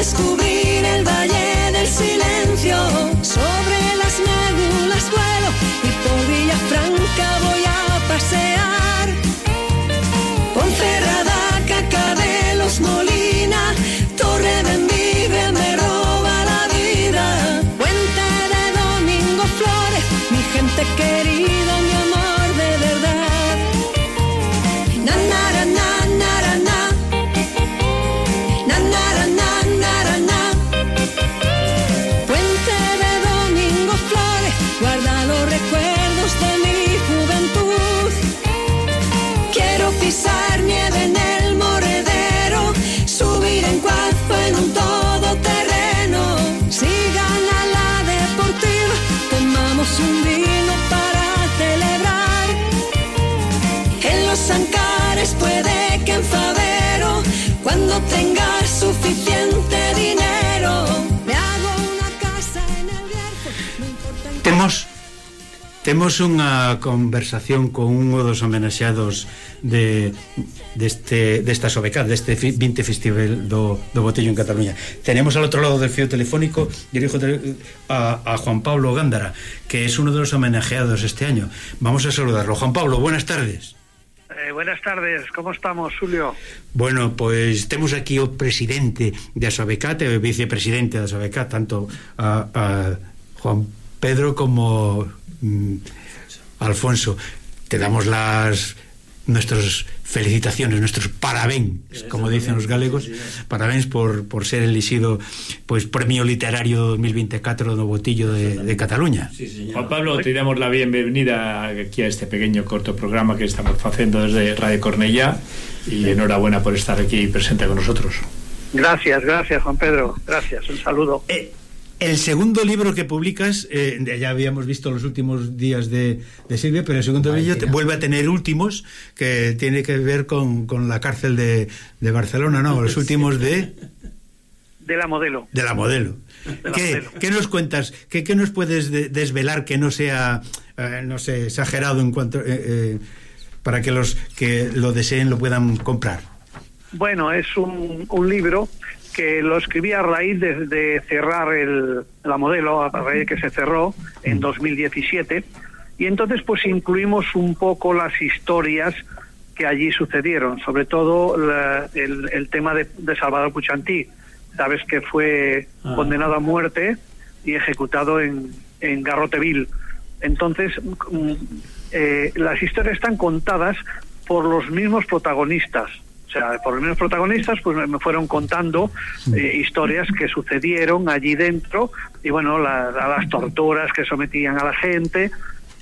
descubrir. Temos unha conversación con un dos homenaxeados de deste desta Sobecat, deste 20 Festival do, do Botello en Cataluña. Tenemos al outro lado del fio telefónico dirijo a, a Juan Pablo Gándara, que es uno de los homenajeados este año. Vamos a saludarlo. Juan Pablo, buenas tardes. Eh, buenas tardes, como estamos, Julio? Bueno, pois temos aquí o presidente da Sobecat e o vicepresidente da Sobecat, tanto a, a Juan Pedro como Alfonso. Te damos las nuestras felicitaciones, nuestros parabéns, como dicen los galegos, parabéns por, por ser elixido pois premio literario 2024 do Botillo de, de Cataluña. Juan Pablo, te damos la bienvenida aquí a este pequeño corto programa que estamos haciendo desde Radio Cornellá y enhorabuena por estar aquí presente con nosotros. Gracias, gracias, Juan Pedro. Gracias, un saludo. Eh, el segundo libro que publicas, eh, ya habíamos visto los últimos días de, de Silvia, pero el segundo libro te- vuelve a tener últimos, que tiene que ver con, con la cárcel de, de Barcelona, ¿no? Los [LAUGHS] últimos de, De la modelo. de la modelo. la ¿Qué, modelo. qué nos cuentas? ¿Qué, qué nos puedes de- desvelar que no sea, eh, no sé, exagerado en cuanto... eh, eh, para que los que lo deseen lo puedan comprar? Bueno, es un, un libro que lo escribí a raíz de, de cerrar el, la modelo, a raíz de que se cerró en 2017. Y entonces pues incluimos un poco las historias que allí sucedieron, sobre todo la- el, el tema de, de Salvador Puchantí. Sabes que fue Ah. condenado a muerte y ejecutado en, en Garroteville. Entonces, mm, eh, las historias están contadas por los mismos protagonistas. O sea, por los mismos protagonistas, pues me- me fueron contando eh, historias que sucedieron allí dentro y, bueno, la- la- las torturas que sometían a la gente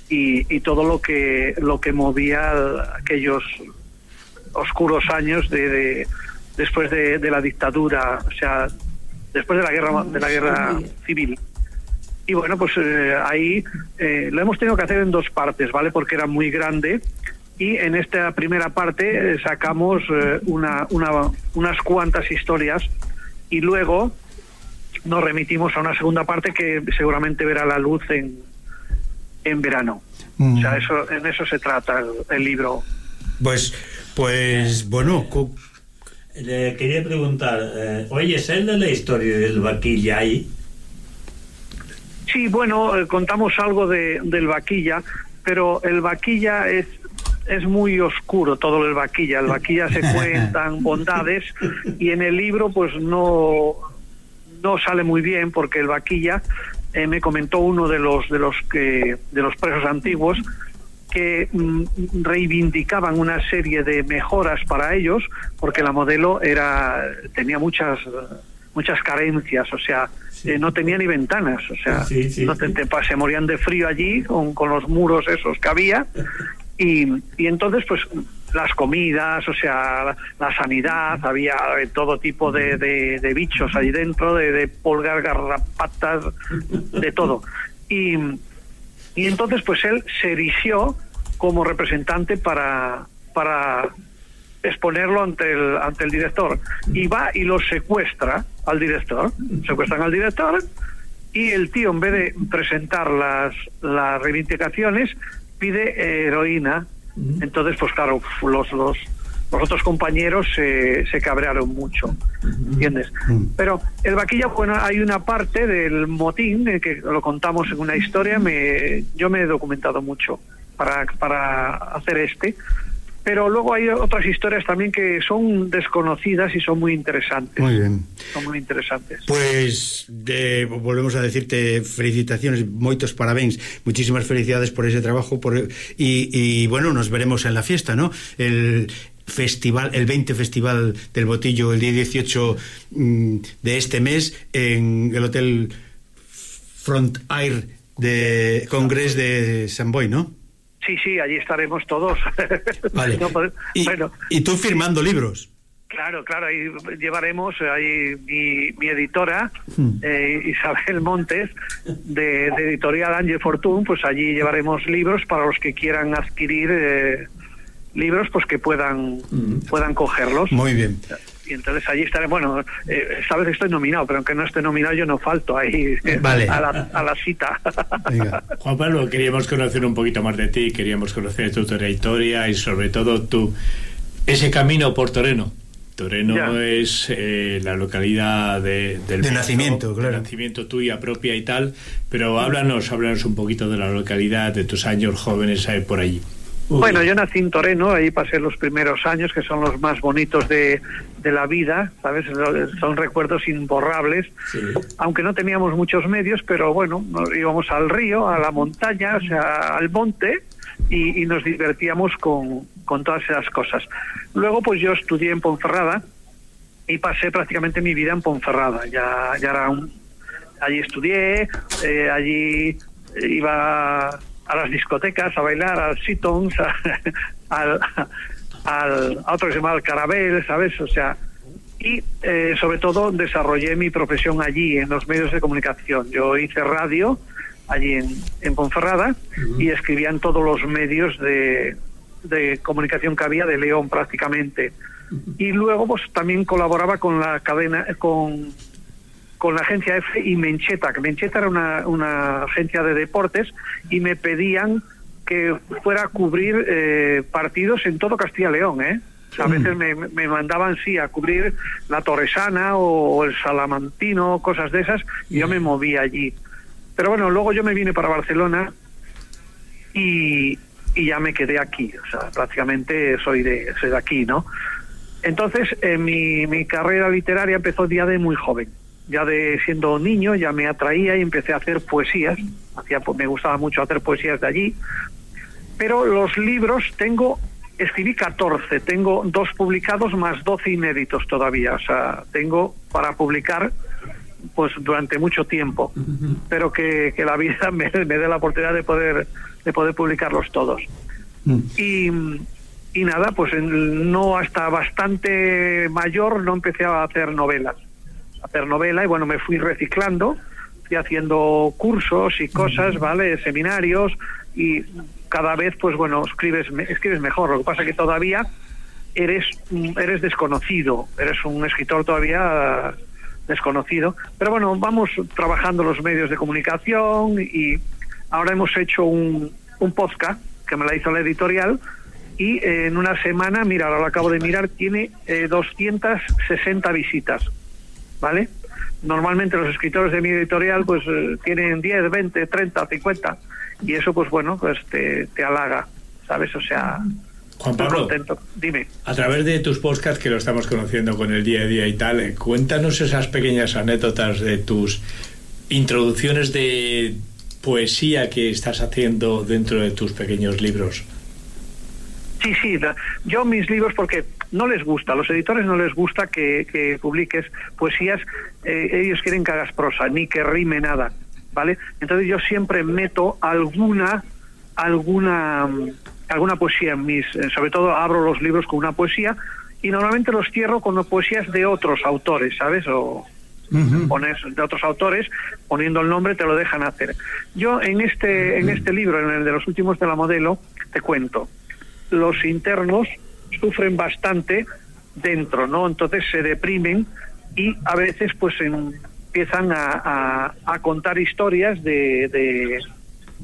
y, y todo lo que lo que movía el- aquellos oscuros años de, de- después de, de la dictadura, o sea, después de la guerra de la guerra civil. Y bueno, pues eh, ahí eh, lo hemos tenido que hacer en dos partes, ¿vale? Porque era muy grande y en esta primera parte eh, sacamos eh, una, una, unas cuantas historias y luego nos remitimos a una segunda parte que seguramente verá la luz en, en verano. O sea, eso, en eso se trata el, el libro. Pues, pues bueno, Le quería preguntar, eh, oye, ¿es el de la historia del vaquilla ahí? Sí, bueno, eh, contamos algo de, del vaquilla, pero el vaquilla es es muy oscuro todo el vaquilla. El vaquilla se [LAUGHS] cuentan bondades y en el libro pues no no sale muy bien porque el vaquilla eh, me comentó uno de los de los que de los presos antiguos que mm, reivindicaban una serie de mejoras para ellos porque la modelo era tenía muchas muchas carencias o sea eh, no tenía ni ventanas o sea Sí, sí. no te- te- se morían de frío allí con, con los muros esos que había y, y entonces pues las comidas, o sea, la, sanidad, había eh, todo tipo de, de- bichos ahí dentro, de, de pulgar, garrapatas, de todo. Y, y entonces pues él se erigió como representante para, para exponerlo ante el, ante el director. Y va y lo secuestra al director, secuestran al director y el tío en vez de presentar las, las reivindicaciones pide eh, heroína. Entonces, pues claro, los, los, los otros compañeros se, se cabrearon mucho, ¿entiendes? Pero el vaquilla, bueno, hay una parte del motín eh, que lo contamos en una historia, me, yo me he documentado mucho para, para hacer este, pero luego hay otras historias también que son desconocidas y son muy interesantes. muy bien. Son muy interesantes. Pues de, volvemos a decirte felicitaciones, moitos parabéns, muchísimas felicidades por ese trabajo por, y, y bueno, nos veremos en la fiesta, ¿no? El festival, el 20 Festival del Botillo el día 18 mm, de este mes en el Hotel Front Air de Congress de San Boy, ¿no? Sí, sí, allí estaremos todos. [LAUGHS] Vale. No, pues, y, bueno, y tú firmando libros. Claro, claro, ahí llevaremos ahí mi, mi editora, Hmm. eh, Isabel Montes, de, de editorial Ángel Fortune, pues allí llevaremos libros para los que quieran adquirir eh, libros, pues que puedan, puedan cogerlos. Hmm. Muy bien. Y entonces allí estaré, bueno, eh, esta vez estoy nominado, pero aunque no esté nominado yo no falto ahí eh, Vale. a, la, a la cita. Venga. Juan Pablo, queríamos conocer un poquito más de ti, queríamos conocer tu trayectoria y sobre todo tu ese camino por Toreno. Toreno Ya. es eh, la localidad de, del De nacimiento, de claro. nacimiento tuya propia y tal, pero háblanos, háblanos un poquito de la localidad, de tus años jóvenes eh, por allí. Bueno, yo nací en Toreno, ahí pasé los primeros años, que son los más bonitos de, de la vida, ¿sabes? Son recuerdos imborrables, Sí. aunque no teníamos muchos medios, pero bueno, íbamos al río, a la montaña, o sea, al monte, y, y nos divertíamos con, con todas esas cosas. Luego, pues yo estudié en Ponferrada y pasé prácticamente mi vida en Ponferrada. Ya, ya era un, allí estudié, eh, allí iba a las discotecas a bailar, al Sitons, [LAUGHS] a- al, al, a otro que se llama el Carabel, ¿sabes? O sea, y eh, sobre todo desarrollé mi profesión allí, en los medios de comunicación. Yo hice radio allí en, en Ponferrada y escribía en todos los medios de, de comunicación que había de León prácticamente. Y luego pues también colaboraba con la cadena, con con la agencia F y Mencheta, que Mencheta era una, una agencia de deportes y me pedían que fuera a cubrir eh, partidos en todo Castilla y León, ¿eh? A veces me, me mandaban, sí, a cubrir la Torresana o, o el Salamantino, cosas de esas, y yo me movía allí. Pero bueno, luego yo me vine para Barcelona y, y ya me quedé aquí, o sea, prácticamente soy de, soy de aquí, ¿no? Entonces, eh, mi, mi carrera literaria empezó ya de muy joven. Ya de siendo niño ya me atraía y empecé a hacer poesías. Hacía, pues, me gustaba mucho hacer poesías de allí. Pero los libros tengo, escribí 14, tengo dos publicados más 12 inéditos todavía. O sea, tengo para publicar pues durante mucho tiempo. Pero que, que la vida [LAUGHS] me, me dé la oportunidad de poder, de poder publicarlos todos. Y, y nada, pues no hasta bastante mayor no empecé a hacer novelas. Hacer novela y bueno, me fui reciclando, fui haciendo cursos y cosas, ¿vale? Seminarios y cada vez, pues bueno, escribes, escribes mejor. Lo que pasa que todavía eres, mm, eres desconocido, eres un escritor todavía desconocido. Pero bueno, vamos trabajando los medios de comunicación y ahora hemos hecho un, un podcast que me la hizo la editorial y eh, en una semana, mira, ahora lo acabo de mirar, tiene eh, 260 visitas, ¿vale? Normalmente los escritores de mi editorial pues eh, tienen 10, 20, 30, 50 y eso pues bueno, pues te, te halaga, ¿sabes? O sea, Juan Pablo, contento. Dime. a través de tus podcasts que lo estamos conociendo con el día a día y tal, eh, cuéntanos esas pequeñas anécdotas de tus introducciones de poesía que estás haciendo dentro de tus pequeños libros. Sí, sí, yo mis libros porque no les gusta, a los editores no les gusta que, que publiques poesías, eh, ellos quieren que hagas prosa, ni que rime nada, ¿vale? Entonces yo siempre meto alguna, alguna, mm, alguna poesía en mis, eh, sobre todo abro los libros con una poesía y normalmente los cierro con poesías de otros autores, ¿sabes? O, pones de otros autores poniendo el nombre te lo dejan hacer yo en este en este libro en el de los últimos de la modelo te cuento los internos sufren bastante dentro no entonces se deprimen y a veces pues empiezan a, a- contar historias de,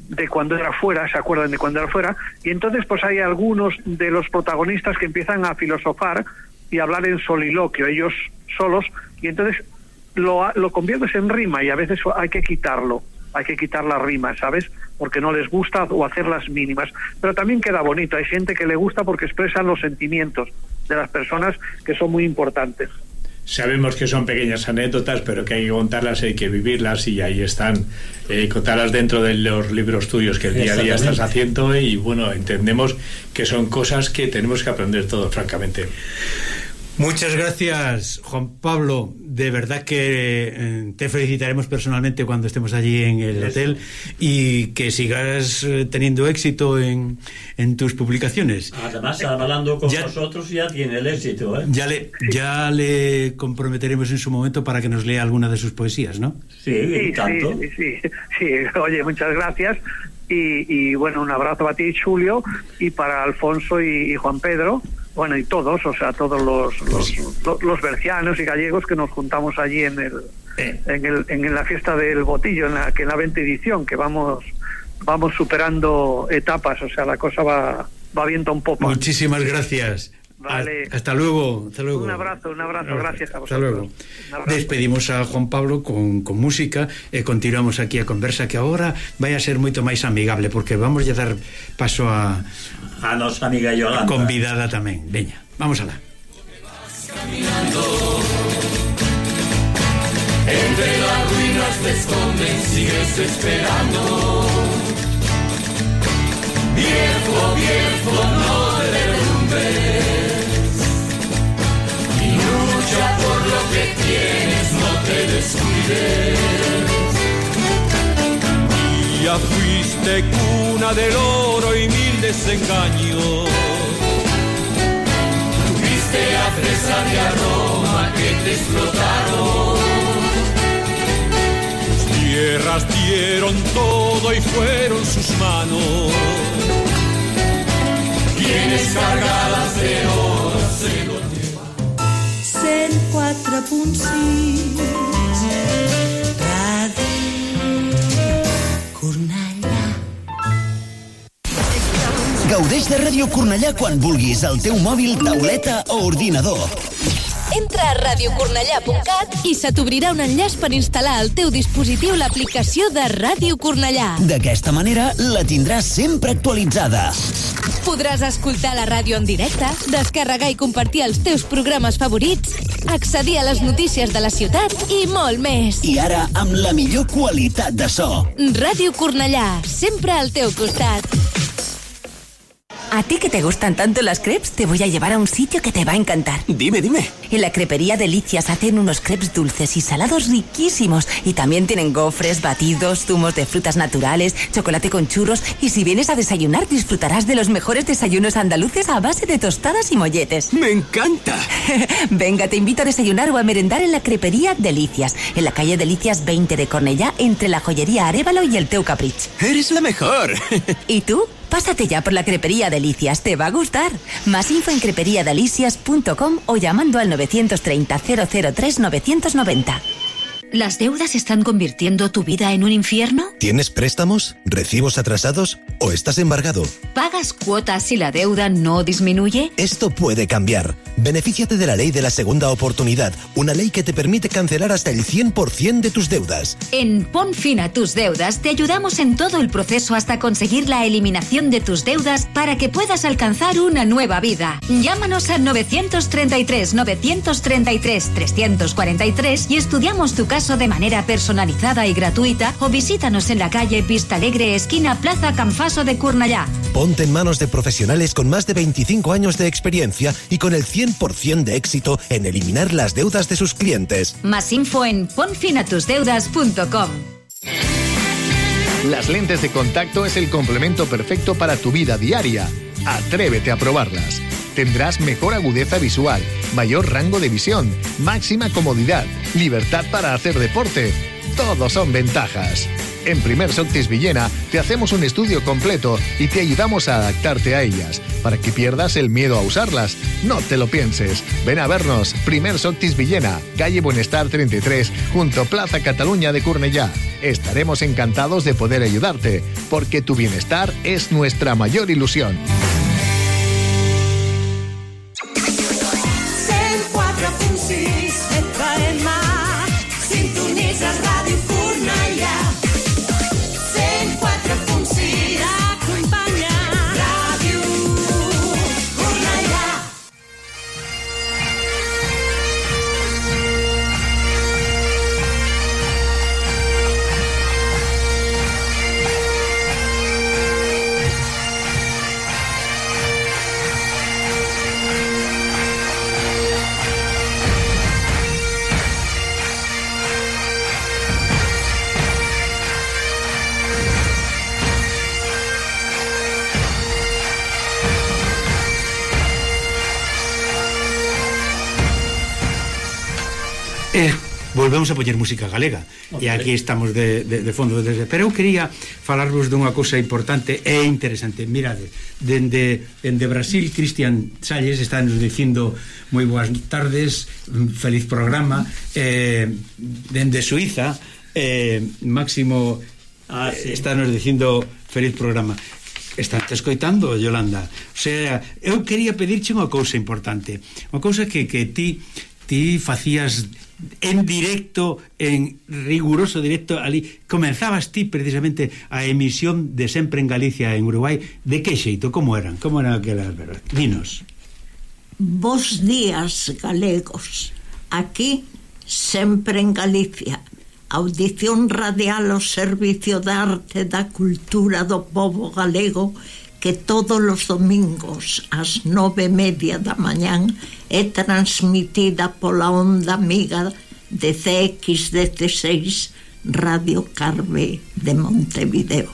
de cuando era fuera, se acuerdan de cuando era fuera, y entonces pues hay algunos de los protagonistas que empiezan a filosofar y hablar en soliloquio, ellos solos, y entonces lo, lo conviertes en rima y a veces hay que quitarlo, hay que quitar la rima, ¿sabes? Porque no les gusta o hacerlas mínimas. Pero también queda bonito, hay gente que le gusta porque expresan los sentimientos de las personas que son muy importantes. Sabemos que son pequeñas anécdotas, pero que hay que contarlas, hay que vivirlas y ahí están. Eh, contarlas dentro de los libros tuyos que el día a día estás haciendo y bueno, entendemos que son cosas que tenemos que aprender todos, francamente. Muchas gracias, Juan Pablo. De verdad que eh, te felicitaremos personalmente cuando estemos allí en el hotel y que sigas eh, teniendo éxito en, en tus publicaciones. Además, hablando con Ya- nosotros ya tiene el éxito, ¿eh? Ya le, ya le comprometeremos en su momento para que nos lea alguna de sus poesías, ¿no? Sí, Sí, tanto. sí, sí, sí. [LAUGHS] Oye, muchas gracias. Y, y, bueno, un abrazo para ti, Julio, y para Alfonso y, y Juan Pedro. Bueno, y todos, o sea, todos los, los, los, los bercianos y gallegos que nos juntamos allí en el, en, el, en la fiesta del botillo, en la, que en la 20 edición, que vamos vamos superando etapas, o sea, la cosa va, va viento en popa. Muchísimas gracias. Vale. Ha- Hasta luego. Hasta luego. Un abrazo, un abrazo, gracias a Hasta vosotros. luego. Un abrazo. Despedimos a Juan Pablo con, con música e continuamos aquí a conversa que agora vai a ser moito máis amigable porque vamos a dar paso a A nosa amiga Yolanda. convidada tamén. Veña, vamos alá. Entre las ruinas te esconden, sigues esperando. Viejo, viejo, no te derrumbes. Y lucha por lo que tienes, no te descuides. Ya fuiste cuna del oro y mil desengaños. Tuviste a César y a Roma que te explotaron. Tierras dieron todo y fueron sus manos. Tienes cargadas de oro, se lo 104.6 Ràdio Cornellà Gaudeix de Ràdio Cornellà quan vulguis al teu mòbil, tauleta o ordinador. Entra a radiocornellà.cat i se t'obrirà un enllaç per instal·lar al teu dispositiu l'aplicació de Ràdio Cornellà. D'aquesta manera la tindràs sempre actualitzada. Podràs escoltar la ràdio en directe, descarregar i compartir els teus programes favorits, accedir a les notícies de la ciutat i molt més. I ara amb la millor qualitat de so. Ràdio Cornellà, sempre al teu costat. A ti que te gustan tanto las crepes, te voy a llevar a un sitio que te va a encantar. Dime, dime. En la crepería Delicias hacen unos crepes dulces y salados riquísimos. Y también tienen gofres, batidos, zumos de frutas naturales, chocolate con churros. Y si vienes a desayunar, disfrutarás de los mejores desayunos andaluces a base de tostadas y molletes. ¡Me encanta! [LAUGHS] Venga, te invito a desayunar o a merendar en la crepería Delicias, en la calle Delicias 20 de Cornellá, entre la joyería Arevalo y el Teu Caprich. ¡Eres la mejor! ¿Y tú? Pásate ya por la crepería Delicias, te va a gustar. Más info en creperiadelicias.com o llamando al 930 003 990. ¿Las deudas están convirtiendo tu vida en un infierno? ¿Tienes préstamos? ¿Recibos atrasados? ¿O estás embargado? ¿Pagas cuotas si la deuda no disminuye? Esto puede cambiar. Benefíciate de la ley de la segunda oportunidad, una ley que te permite cancelar hasta el 100% de tus deudas. En Pon fin a tus deudas te ayudamos en todo el proceso hasta conseguir la eliminación de tus deudas para que puedas alcanzar una nueva vida. Llámanos al 933 933 343 y estudiamos tu caso de manera personalizada y gratuita o visítanos en la calle Vista Alegre, esquina Plaza Canfaso de Cornellá. Ponte en manos de profesionales con más de 25 años de experiencia y con el 100% de éxito en eliminar las deudas de sus clientes. Más info en ponfinatusdeudas.com. Las lentes de contacto es el complemento perfecto para tu vida diaria. Atrévete a probarlas. Tendrás mejor agudeza visual, mayor rango de visión, máxima comodidad, libertad para hacer deporte. Todos son ventajas. En Primer Soctis Villena te hacemos un estudio completo y te ayudamos a adaptarte a ellas para que pierdas el miedo a usarlas. No te lo pienses. Ven a vernos. Primer Soctis Villena, calle Buenestar 33, junto Plaza Cataluña de Cornellá. Estaremos encantados de poder ayudarte, porque tu bienestar es nuestra mayor ilusión. vamos a poñer música galega. Okay. e aquí estamos de, de, de fondo desde pero eu quería falarvos dunha cousa importante e interesante. Mirade, dende, dende Brasil Cristian Salles está nos dicindo moi boas tardes mm, feliz programa eh, dende Suiza eh, Máximo ah, eh, sí. está nos dicindo feliz programa Están te escoitando, Yolanda? O sea, eu quería pedirche unha cousa importante. Unha cousa que, que ti ti facías en directo, en riguroso directo ali, comenzabas ti precisamente a emisión de sempre en Galicia en Uruguai, de que xeito, como eran? Como eran aquelas verbas? Dinos. Bos días, galegos. Aquí, sempre en Galicia. Audición radial ao servicio da arte da cultura do povo galego que todos os domingos ás nove e media da mañán é transmitida pola onda amiga de CX16 Radio Carve de Montevideo.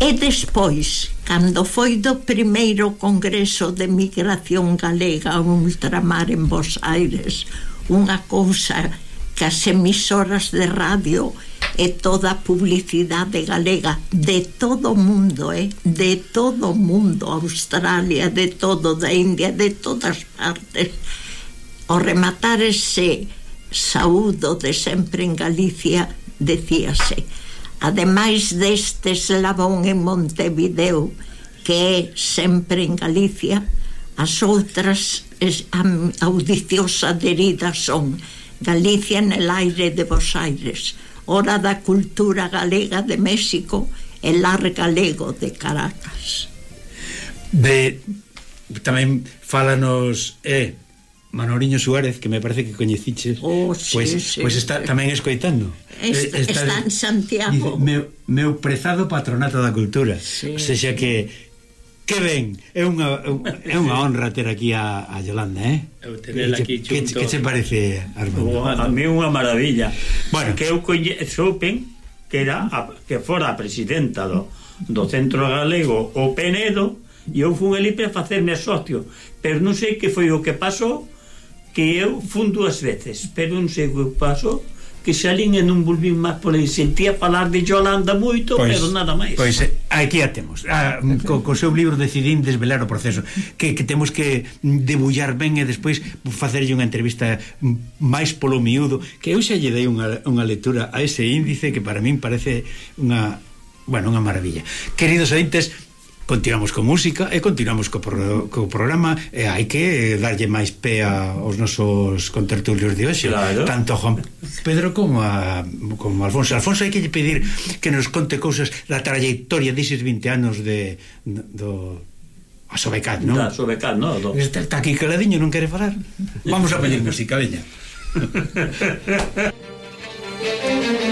E despois, cando foi do primeiro Congreso de Migración Galega ao Ultramar en Bos Aires, unha cousa que as emisoras de radio e toda publicidade galega de todo o mundo, eh? de todo o mundo, Australia, de todo, da India, de todas partes. O rematar ese saúdo de sempre en Galicia decíase ademais deste eslabón en Montevideo que é sempre en Galicia as outras audicións deridas son Galicia en el aire de Vos Aires Hora da Cultura Galega de México e Lar Galego de Caracas. De, tamén fálanos eh, Manoliño Suárez, que me parece que coñeciches, oh, pois, sí, pois, sí. pois está tamén escoitando. Est, eh, está, está en Santiago. Dice, meu, meu prezado patronato da cultura. Sí. O sea que Que ben, é unha é unha honra ter aquí a, a Yolanda, eh? Eu aquí que, que, que che parece, Armando? Oh, a mí unha maravilla. Bueno, que eu coñe, soupen que era a, que fora a presidenta do, do Centro Galego o Penedo e eu fun ali para facerme socio, pero non sei que foi o que pasou que eu fun dúas veces, pero non sei o que pasou que xa lín e non volvín máis por aí. Sentía falar de Yolanda moito pois, pero nada máis. pois eh, aquí a temos. A, co, co seu libro decidín desvelar o proceso que, que temos que mm, debullar ben e despois facerlle unha entrevista mm, máis polo miúdo que eu xa lle dei unha, unha lectura a ese índice que para min parece unha bueno, unha maravilla. Queridos ointes continuamos con música e continuamos co, pro, co programa e hai que darlle máis pé aos nosos contertulios de hoxe claro. tanto a Juan Pedro como a como Alfonso Alfonso hai que lle pedir que nos conte cousas da trayectoria deses 20 anos de do a Sobecat, non? Da Sobecat, non? Do... Está, está aquí caladiño, non quere falar vamos a pedir música, veña [LAUGHS]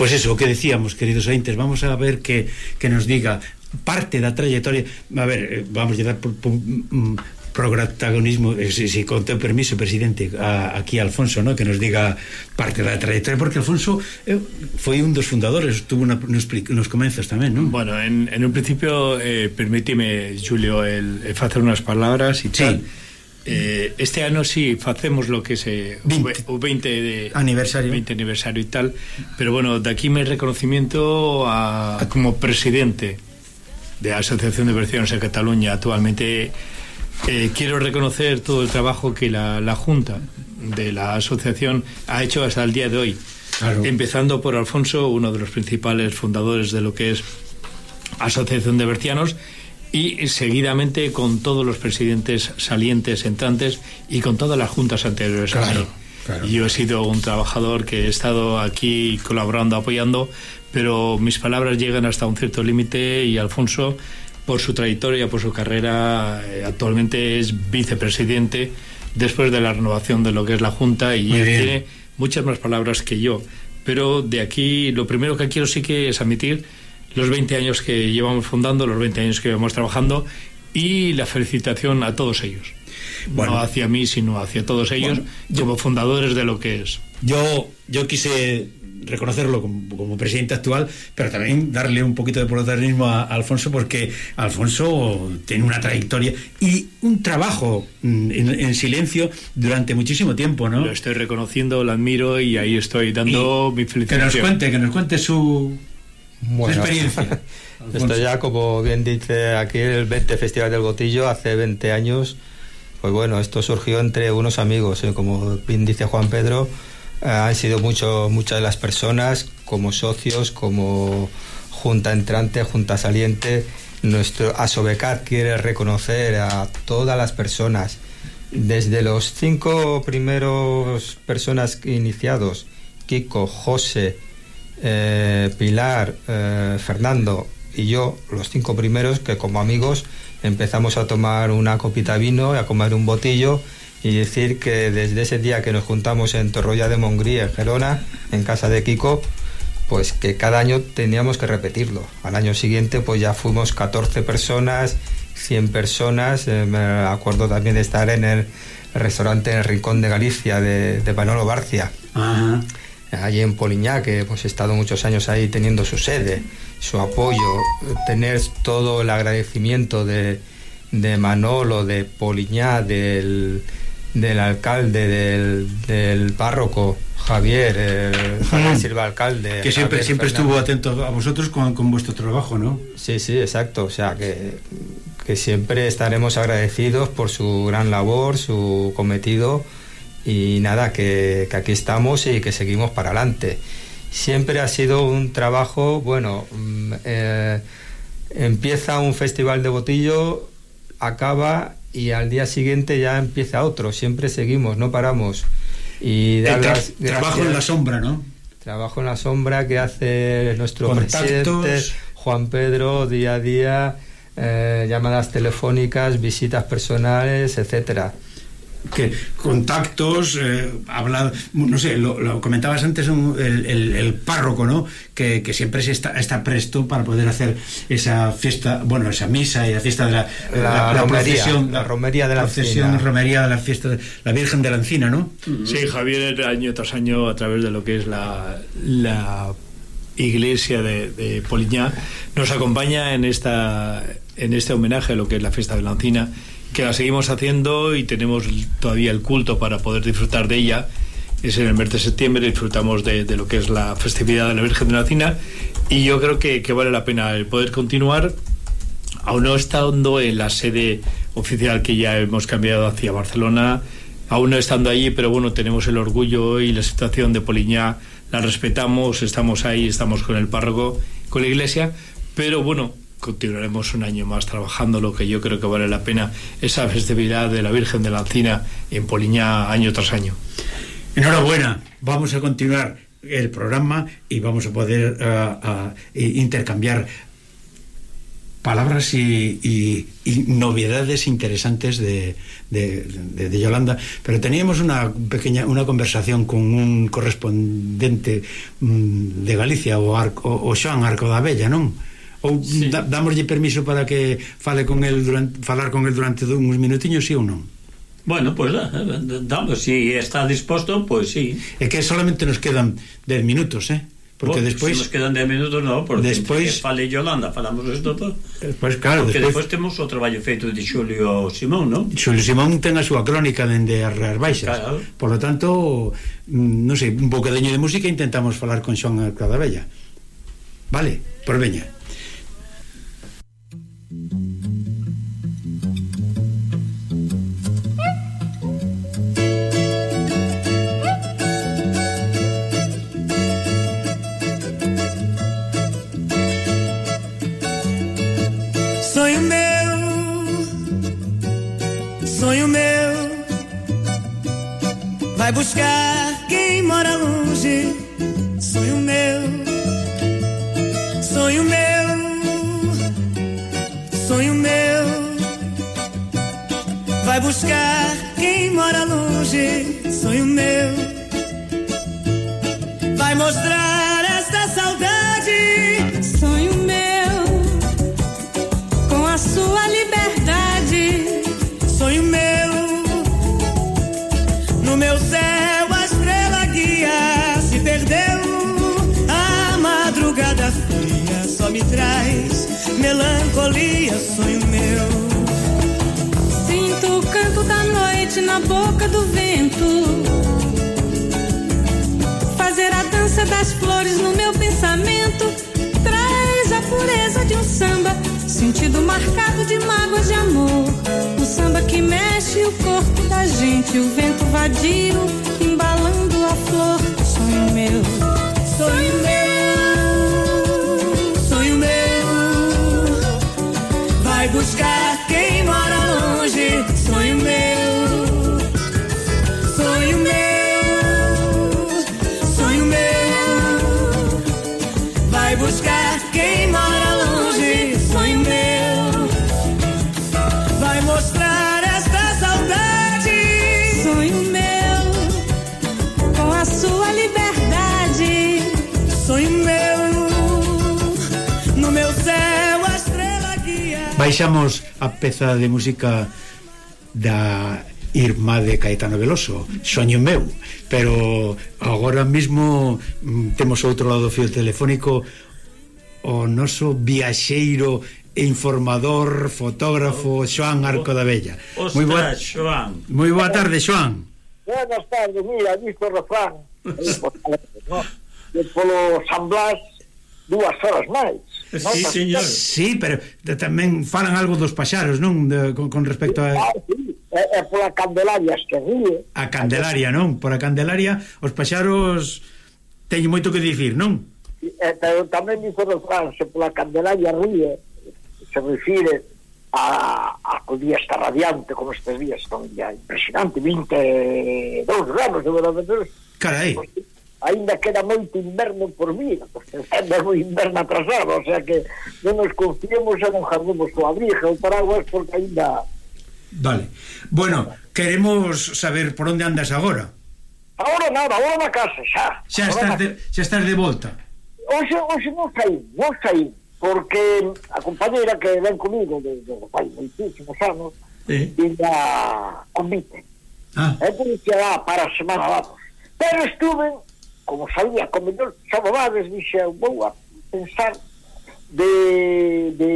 pois pues eso, o que decíamos, queridos ointes, vamos a ver que, que nos diga parte da trayectoria, a ver, eh, vamos a dar por, por, mm, mm, protagonismo, eh, si, si con teu permiso, presidente, a, aquí Alfonso, ¿no? que nos diga parte da trayectoria, porque Alfonso eh, foi un dos fundadores, tuvo una, nos, nos comenzos tamén, non? Bueno, en, en un principio, eh, permíteme, Julio, el, el facer unas palabras e tal. Sí. Eh, este ano sí facemos lo que se 20. o 20 de Aniversario. 20 aniversario y tal, pero bueno, de aquí mi reconocimiento a, como presidente de la Asociación de Versiones en Cataluña actualmente eh, quiero reconocer todo el trabajo que la, la Junta de la asociación ha hecho hasta el día de hoy. Claro. Empezando por Alfonso, uno de los principales fundadores de lo que es Asociación de Bercianos, y seguidamente con todos los presidentes salientes, entrantes y con todas las juntas anteriores a Claro, mí. claro. Yo he sido un trabajador que he estado aquí colaborando, apoyando, pero mis palabras llegan hasta un cierto límite y Alfonso, por su trayectoria, por su carrera, eh, actualmente es vicepresidente después de la renovación de lo que es la Junta y él tiene muchas más palabras que yo. Pero de aquí lo primero que quiero sí que es admitir los 20 años que llevamos fundando, los 20 años que llevamos trabajando y la felicitación a todos ellos. Bueno. No hacia mí, sino hacia todos ellos como fundadores de lo que es. Yo, yo quise reconocerlo como, como presidente actual, pero también darle un poquito de protagonismo a, a Alfonso porque Alfonso tiene una trayectoria y un trabajo mm, en, en silencio durante muchísimo tiempo, ¿no? Lo estoy reconociendo, lo admiro y ahí estoy dando mi Que felicitación. nos cuente, que nos cuente su Bueno, experiencia. [LAUGHS] Esto ya, como bien dice aquí, el 20 Festival del Botillo, hace 20 años, pues bueno, esto surgió entre unos amigos, ¿eh? como bien dice Juan Pedro, eh, han sido mucho, muchas de las personas, como socios, como junta entrante, junta saliente. Nuestro Asobecat quiere reconocer a todas las personas, desde los cinco primeros personas iniciados, Kiko, José, eh, Pilar, eh, Fernando y yo, los cinco primeros, que como amigos empezamos a tomar una copita vino, a comer un botillo y decir que desde ese día que nos juntamos en Torroya de Mongrí, en Gerona, en casa de Kiko, pues que cada año teníamos que repetirlo. Al año siguiente pues ya fuimos 14 personas, 100 personas, eh, me acuerdo también de estar en el restaurante en el Rincón de Galicia de, de Manolo Barcia. Allí en Poliñá, que hemos estado muchos años ahí teniendo su sede, su apoyo, tener todo el agradecimiento de, de Manolo, de Poliñá, del, del alcalde, del, del párroco Javier, el Javier Mm. Silva alcalde. Que siempre, Javier siempre Fernández. estuvo atento a vosotros con, con vuestro trabajo, ¿no? Sí, sí, exacto. O sea, que, que siempre estaremos agradecidos por su gran labor, su cometido y nada, que, que aquí estamos y que seguimos para adelante. Siempre ha sido un trabajo, bueno, mm, eh, empieza un festival de botillo, acaba y al día siguiente ya empieza otro. Siempre seguimos, no paramos. Y dar El tra- las trabajo en la sombra, ¿no? Trabajo en la sombra que hace nuestro Contactos. presidente Juan Pedro día a día, eh, llamadas telefónicas, visitas personales, etcétera. Que contactos, eh, hablar, no sé, lo, lo comentabas antes un- el, el- el párroco, ¿no? Que, que siempre se está, está presto para poder hacer esa fiesta, bueno, esa misa y la fiesta de la, La romería, procesión, la romería de la procesión, Encina. romería de la fiesta de la Virgen de la Encina, ¿no? Sí, Javier año tras año a través de lo que es la, la iglesia de, de Poliñá nos acompaña en esta en este homenaje a lo que es la fiesta de la Encina que la seguimos haciendo y tenemos todavía el culto para poder disfrutar de ella es en el mes de septiembre disfrutamos de, de lo que es la festividad de la Virgen de la Encina y yo creo que, que vale la pena el poder continuar. Aún no estando en la sede oficial que ya hemos cambiado hacia Barcelona, aún no estando allí, pero bueno, tenemos el orgullo y la situación de Poliñá, la respetamos, estamos ahí, estamos con el párroco, con la iglesia, pero bueno, continuaremos un año más trabajando lo que yo creo que vale la pena, esa festividad de la Virgen de la Encina en Poliñá año tras año. Enhorabuena, vamos a continuar el programa y vamos a poder ah, i- intercambiar palabras y, y, novedades interesantes de, de, Yolanda, pero teníamos una pequeña una conversación con un correspondente mm, de Galicia, o, Arco, o Xoan Arco da Bella, non? ou sí. da, dámoslle permiso para que fale con el durante, falar con el durante uns minutiños, si sí ou non? Bueno, pois pues, eh, eh, damos, si está disposto, pois pues, sí. É que solamente nos quedan 10 minutos, eh? Porque oh, despois... si nos quedan 10 minutos, no, porque despois, que fale Yolanda, falamos isto todo. Pois claro, porque despois, despois temos o traballo feito de Xulio Simón, non? Xulio Simón ten a súa crónica dende as Reas Baixas. Claro. Por lo tanto, mm, non sei, un bocadeño de música intentamos falar con Xoan Cadabella. Vale, por veña. Sentido marcado de mágoas de amor. Um samba que mexe o corpo da gente, o vento vadio embalando a flor. Sonho meu, sonho meu, sonho meu, vai buscar baixamos a peza de música da irmá de Caetano Veloso, Soño meu, pero agora mesmo mm, temos outro lado do fio telefónico o noso viaxeiro e informador, fotógrafo oh, Xoán oh, Arco da Bella. Moi boa, Xoán. Moi boa tarde, Xoán. Buenas tardes, mira, dixo Rafán. no, [LAUGHS] polo San Blas dúas horas máis. Sí, señor. Sí, pero tamén falan algo dos paxaros, non? De, con, con respecto a... Ah, sí. É, é pola Candelaria que ríe. A Candelaria, non? Por a Candelaria os paxaros teñen moito que dicir, non? E, pero tamén dixo do Fran, se pola Candelaria ríe, se refire a, a o día está radiante como estes días, son ya día impresionante, 22 grados de verdadeiros. Carai. Pois pues, ainda queda moito inverno por vir, porque [LAUGHS] é o inverno atrasado, o sea que non nos confiemos e non jardemos coa brija ou paraguas porque ainda... Vale. Bueno, queremos saber por onde andas agora. Agora nada, agora na casa, xa. Xa agora estás, na... de, xa estás de volta. Oxe, oxe non saí, non saí, porque a compañera que ven comigo de, de, fai moitísimos anos, eh? tiña convite. Ah. E que pois, ah, para a semana vamos. Pero estuve como sabía, como non sabobades, dixe vou a pensar de, de,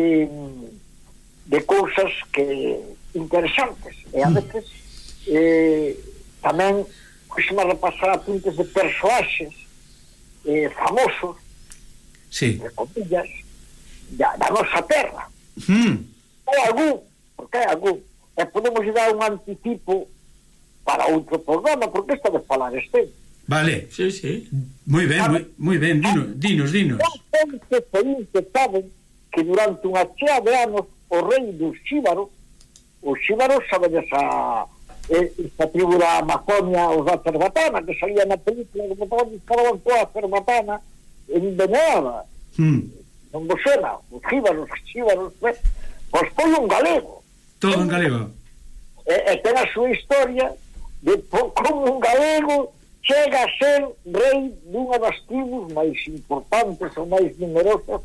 de cousas que interesantes. E a mm. veces eh, tamén pois, costuma repasar apuntes de persoaxes eh, famosos, sí. de comillas, da, da nosa terra. Mm. Hai algún, porque hai algún, e podemos dar un anticipo para outro programa, porque esta de falar este. Vale. Sí, sí. Moi ben, moi, moi ben, ah, dinos, dinos, dinos. Que foi que saben que durante unha chea de anos o rei dos xíbaros, os xíbaros saben esa, esta eh, tribu da Amazonia, os da Cerbatana, que salía na película que botaban discaraban coa Cerbatana envenenada. Hmm. Non vos era, os xíbaros, os xíbaros, pues, pois foi un galego. Todo en galego. E, e ten a súa historia de como un galego chega a ser rei dunha das tribus máis importantes ou máis numerosas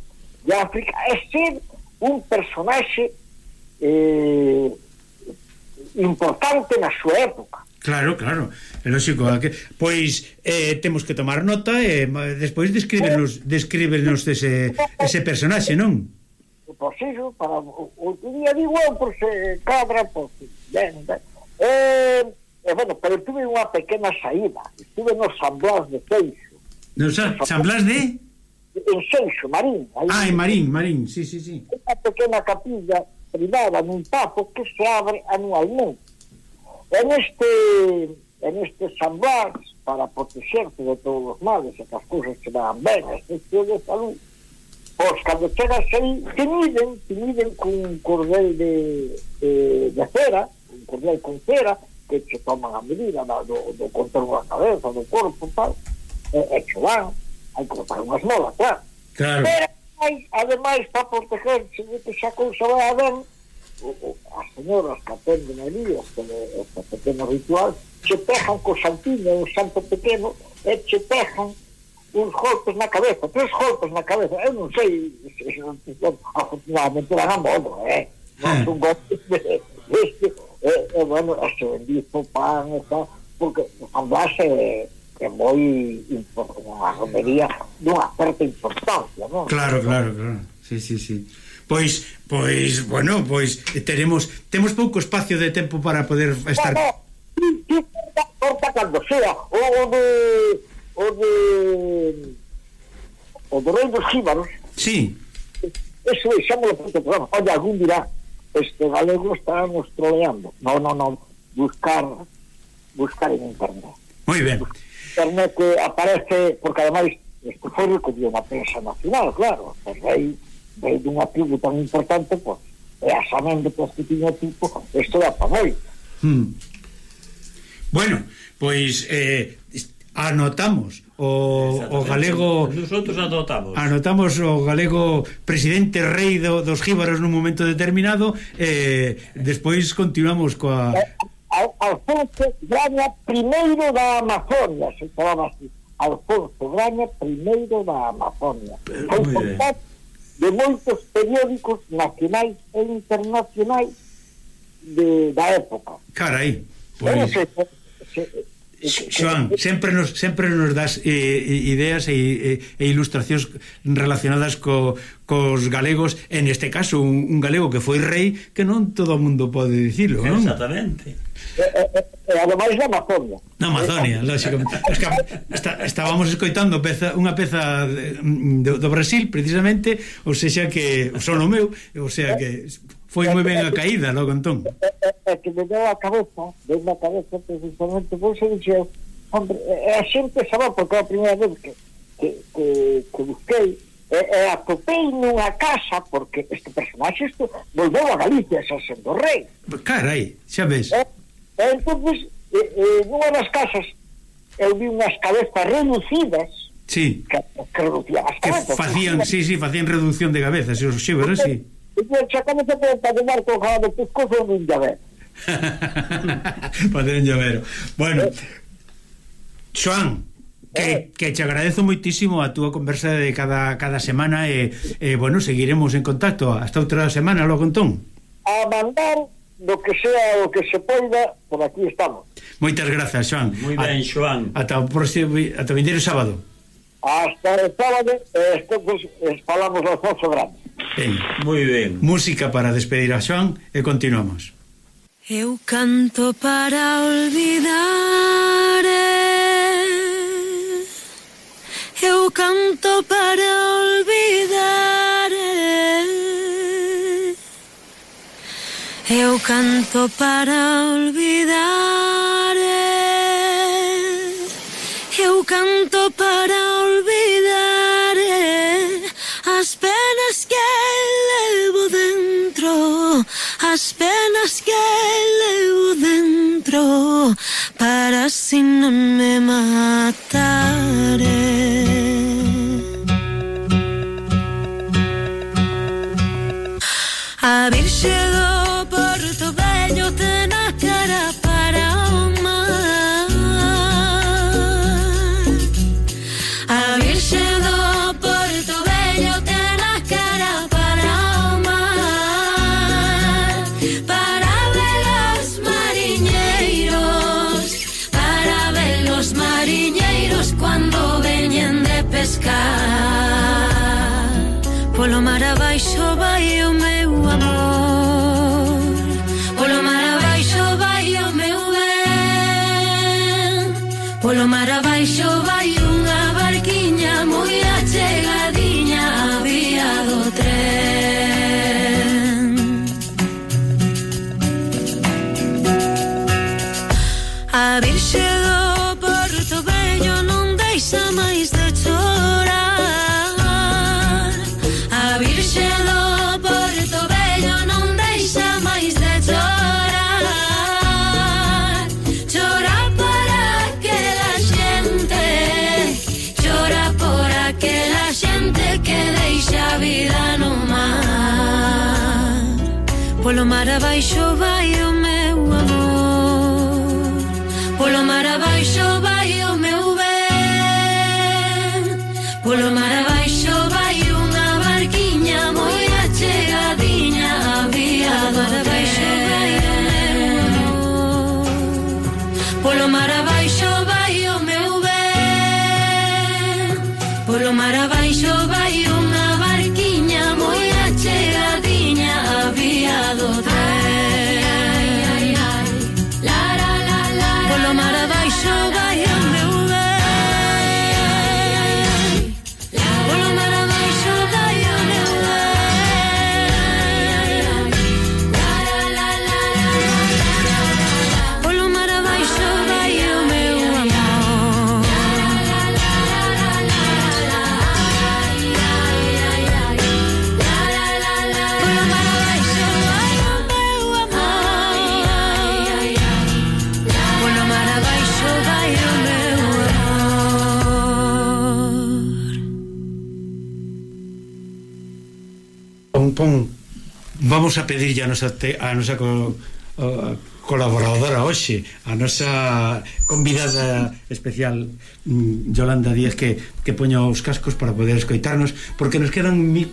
de África é ser un personaxe eh, importante na súa época Claro, claro, é lógico que, Pois eh, temos que tomar nota e eh, despois descríbenos, descríbenos ese, ese personaxe, non? Pois iso, para o, o día digo, por se cadra, por. Ben, ben. Eh, E, bueno, pero tuve unha pequena saída. Estuve no San Blas de Seixo. No San, San Blas de? En Seixo, Marín. Aí ah, en Marín, Marín, sí, sí, sí. Unha pequena capilla privada nun papo que se abre anualmente. En este, en este San Blas, para protegerte de todos os males e que as cousas se van ben, as de salud, pois cando chegas aí, te miden, te miden con un cordel de, de, de cera, un cordel con cera, que che toman a medida da, do, do contorno da cabeza, do corpo, tal, e, e che van, hai que botar unhas molas, claro. claro. Pero, ademais, ademais para protegerse de que xa cousa vai a ben, as señoras que atenden ali este, este pequeno ritual, che pejan co santiño, un santo pequeno, e eh, che pejan uns golpes na cabeza, tres golpes na cabeza, eu non sei, afortunadamente eran a modo, eh? Ah. Non son golpes [LAUGHS] de, de, eh, é bueno, eso, dixo pan e tal, porque a base é, é moi unha romería dunha certa importancia, non? Claro, claro, claro. Sí, sí, sí. Pois, pois, bueno, pois teremos temos pouco espacio de tempo para poder estar Bueno, corta, corta cando sea o de o de o do rei dos xíbaros. Sí. Eso deixamos no programa. Oye, algún dirá este galego está nos troleando. No, no, no, buscar buscar en internet. Moi ben. Internet que aparece, porque ademais isto foi recollido na prensa nacional, claro, pois rei de dun artigo tan importante, pois, e a sabendo pois, que tiña tipo, isto da moi Hmm. Bueno, pois eh, anotamos o, o galego nosotros anotamos. Anotamos o galego presidente rei do, dos jíbaros nun momento determinado e eh, despois continuamos coa eh, Alfonso Graña primeiro da Amazonia se falaba así. Alfonso Graña primeiro da Amazonia. Con de moitos periódicos nacionais e internacionais de, da época. Carai pois... Pues... se, se, Xoan, sempre nos sempre nos das eh, ideas e, e ilustracións relacionadas co, cos galegos, en este caso un, un galego que foi rei, que non todo o mundo pode dicilo, non? Exactamente. E, e, e ademais da Amazonia. Na Amazonia, lógicamente. Es que está, estábamos escoitando peza, unha peza de, mm, do, do Brasil, precisamente, ou sexa que, son o meu, ou sea que foi moi ben a caída logo entón é, é, é que me deu a cabeza deu a cabeza precisamente por eso dixeu hombre, a xente sabe porque é a primeira vez que, que, que, que busquei e, e atopei nunha casa porque este personaxe isto volveu a Galicia xa sendo rei carai, xa ves. E, e entonces e, e, nunha das casas eu vi unhas cabezas reducidas sí. que, que reducían as cabezas que facían, sí, sí, facían reducción de cabezas os xeveres, sí chacamos a porta do barco agora do pescozo nun llavero Facer llavero Bueno eh. Que, eh. que te agradezo moitísimo a túa conversa de cada, cada semana e, e, bueno, seguiremos en contacto hasta outra semana, logo entón A mandar do que sea o que se poida, por aquí estamos. Moitas grazas, Joan. Moi ben, Joan. Ata o próximo, ata o vindeiro sábado. Hasta o sábado, e eh, entonces, falamos aos 8 grandes. Ben, moi ben. Música para despedir a Xoan e continuamos. Eu canto para olvidar eh. Eu canto para olvidar eh. Eu canto para olvidar eh. Eu canto para olvidar. As penas que levo dentro As penas que levo dentro Para si non me mataré. A Virxe polo mar abaixo vamos a pedirlle a nosa, te, a nosa co, a, colaboradora hoxe, a nosa convidada especial mm, Yolanda Díaz que, que poña os cascos para poder escoitarnos porque nos quedan mi,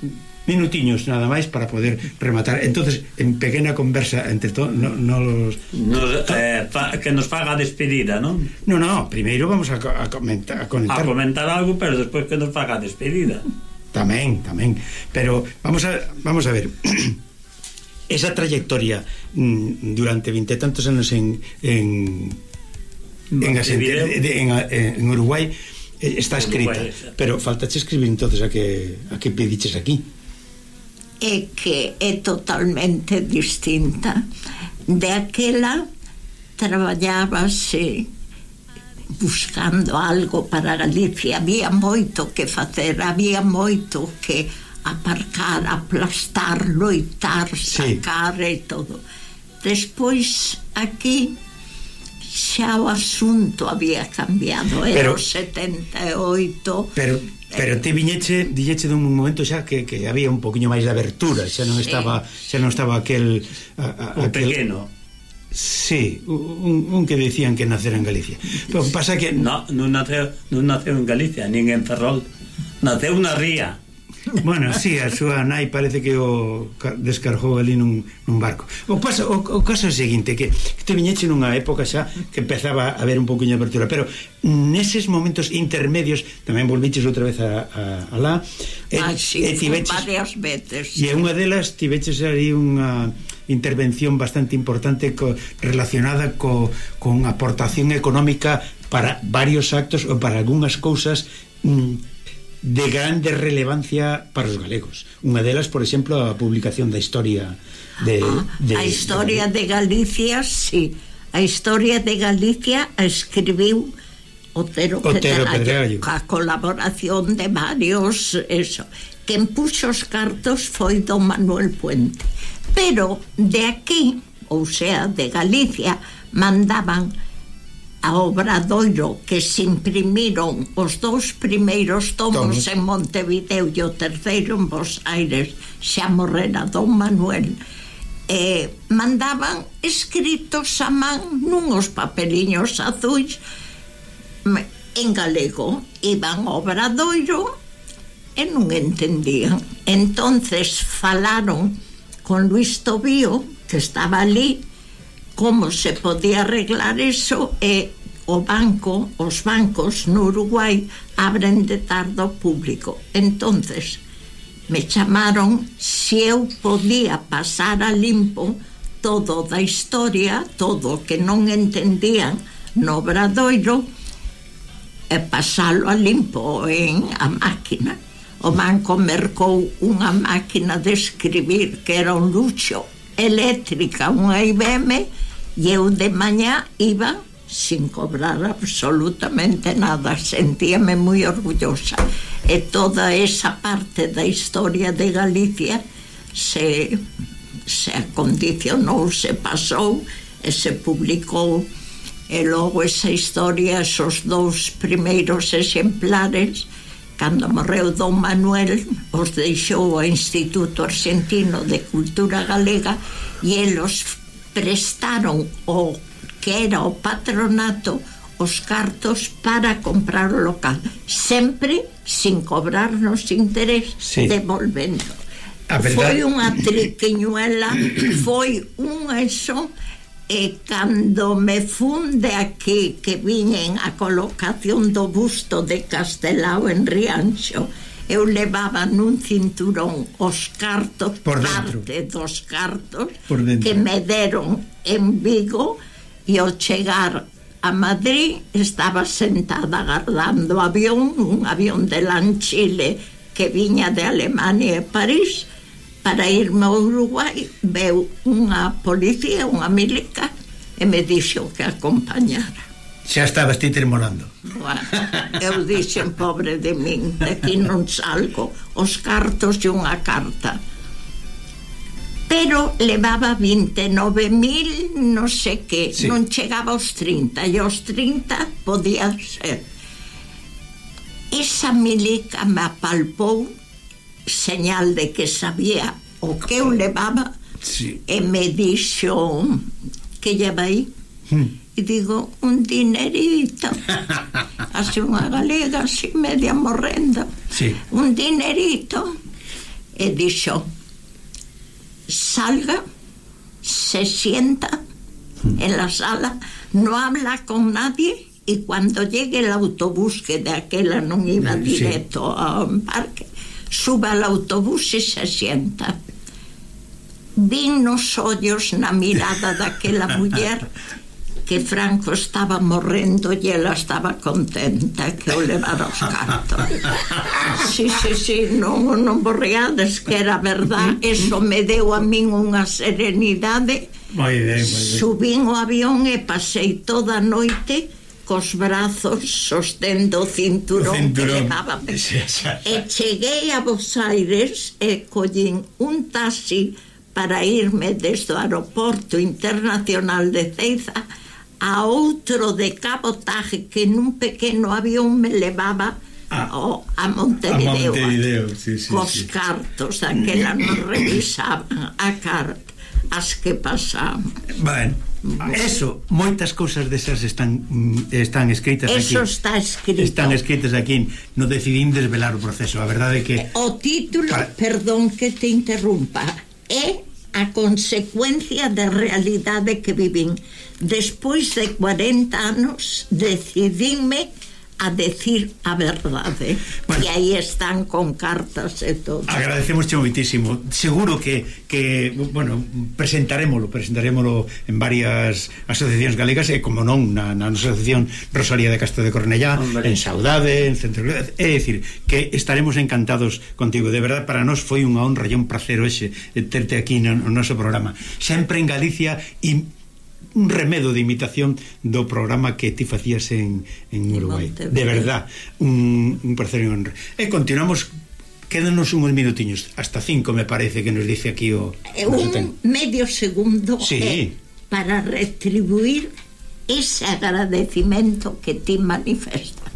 minutiños nada máis para poder rematar. Entonces, en pequena conversa entre todos, no, no los... Nos, eh, fa, que nos faga a despedida, non? No, no, primeiro vamos a, a, comentar, a conectar. A comentar algo, pero despois que nos faga a despedida. Tamén, tamén. Pero vamos a, vamos a ver esa trayectoria mm, durante vinte tantos anos en en, en, en, eh, en Uruguai está escrita, Uruguay, pero faltache escribir entonces a que a que pediches aquí. É que é totalmente distinta. De aquela traballábase buscando algo para Galicia, había moito que facer, había moito que aparcar, aplastar, loitar, sí. sacar e todo. Despois aquí xa o asunto había cambiado, era pero, o 78. Pero Pero eh, te viñeche, dilleche dun momento xa que, que había un poquinho máis de abertura, xa non sí. estaba, xa non estaba aquel a, a, o aquel pequeno. Sí, un, un que decían que nacera en Galicia. Pero pasa que no, non naceu, non naceu en Galicia, nin en Ferrol. Naceu na ría. Bueno, si, sí, a súa nai parece que o descargou ali nun, nun barco. O, paso, o, o caso é o seguinte, que, que te viñeche nunha época xa que empezaba a haber un poquinho de apertura, pero neses momentos intermedios tamén volviches outra vez a, a, a lá e, ah, sí, e tiveches, varias veces. E unha delas tiveches ali unha intervención bastante importante co, relacionada co, con aportación económica para varios actos ou para algunhas cousas mm, de grande relevancia para os galegos. Unha delas, por exemplo, a publicación da historia de... Ah, de a historia de, de Galicia, sí. A historia de Galicia escribiu Otero, Otero Pedrallo, a colaboración de varios, eso. Quen puxo os cartos foi don Manuel Puente. Pero de aquí, ou sea, de Galicia, mandaban a Obradoiro que se imprimiron os dous primeiros tomos tomos. en Montevideo e o terceiro en Bos Aires xa morrera Don Manuel eh, mandaban escritos a man nunhos papeliños azuis en galego. Iban ao Obradoiro e non entendían. Entonces falaron con Luis Tobío que estaba ali como se podía arreglar eso e o banco, os bancos no Uruguai abren de tarde ao público. Entonces, me chamaron se eu podía pasar a limpo todo da historia, todo que non entendían no Obradoiro, e pasalo a limpo en a máquina. O banco mercou unha máquina de escribir que era un luxo eléctrica, unha IBM, e eu de mañá iba sin cobrar absolutamente nada, sentíame moi orgullosa. E toda esa parte da historia de Galicia se, se acondicionou, se pasou e eh, se publicou. E eh, logo esa historia, esos dous primeiros exemplares, Cando morreu Don Manuel, os deixou ao Instituto Argentino de Cultura Galega e eles prestaron o que era o patronato os cartos para comprar o local, sempre sin cobrarnos interés, sí. devolvendo. A verdade... Foi unha triquiñuela, foi un eso E cando me funde aquí que viñen a colocación do busto de Castelao en Rianxo, eu levaba nun cinturón os cartos, Por dentro. parte dos cartos Por dentro. que me deron en Vigo e ao chegar a Madrid estaba sentada agardando avión, un avión de Lanchile que viña de Alemania e París, para irme ao Uruguai veu unha policía, unha milica e me dixo que acompañara. Xa estabas ti tremolando eu [LAUGHS] dixen pobre de min aquí non salgo os cartos e unha carta. Pero levaba 29.000 non sei que sí. non chegaba aos 30 e aos 30 podía ser. Esa milica me apalpou señal de que sabía o que eu levaba sí. e me dixo que lleva aí e digo un dinerito [LAUGHS] así unha galega así media morrenda sí. un dinerito e dixo salga se sienta hmm. en la sala no habla con nadie y cuando llegue el autobús que de aquella non iba directo sí. a un parque suba al autobús e se asienta. Vi nos ollos na mirada daquela muller que Franco estaba morrendo e ela estaba contenta que o levara aos cartos. Sí, sí, sí, non, non borreades que era verdad. Eso me deu a min unha serenidade. Moi ben, moi ben. Subín o avión e pasei toda a noite cos brazos sostendo o cinturón, o cinturón. que levaba Sí, xa, xa. E cheguei a Bos Aires eh, e collín un taxi para irme desde o aeroporto internacional de Ceiza a outro de cabotaje que nun pequeno avión me levaba Ah, oh, a Montevideo, a Montevideo sí, sí, cos sí. cartos daquela non revisaban a carta as que pasamos. Bueno, eso, moitas cousas desas están mm, están escritas eso aquí. Eso está escrito. Están escritas aquí. No decidín desvelar o proceso. A verdade é que o título, para... perdón que te interrumpa, é a consecuencia da realidade que vivín. Despois de 40 anos decidinme a decir a verdade bueno, e aí están con cartas e todo. Agradecemos moitísimo. Seguro que, que bueno, presentarémolo presentarémolo en varias asociacións galegas e como non na, na asociación Rosalía de Castro de Cornellá Hombre. en Saudade, en Centro é dicir, que estaremos encantados contigo. De verdad para nós foi unha honra e un placer hoxe terte aquí no, no noso programa. Sempre en Galicia e un remedo de imitación do programa que ti facías en, en Uruguai. De verdad, un, un placer e honra. E continuamos Quédanos unos minutiños, hasta cinco me parece que nos dice aquí o... Un ten... medio segundo sí. eh, para retribuir ese agradecimento que ti manifestas.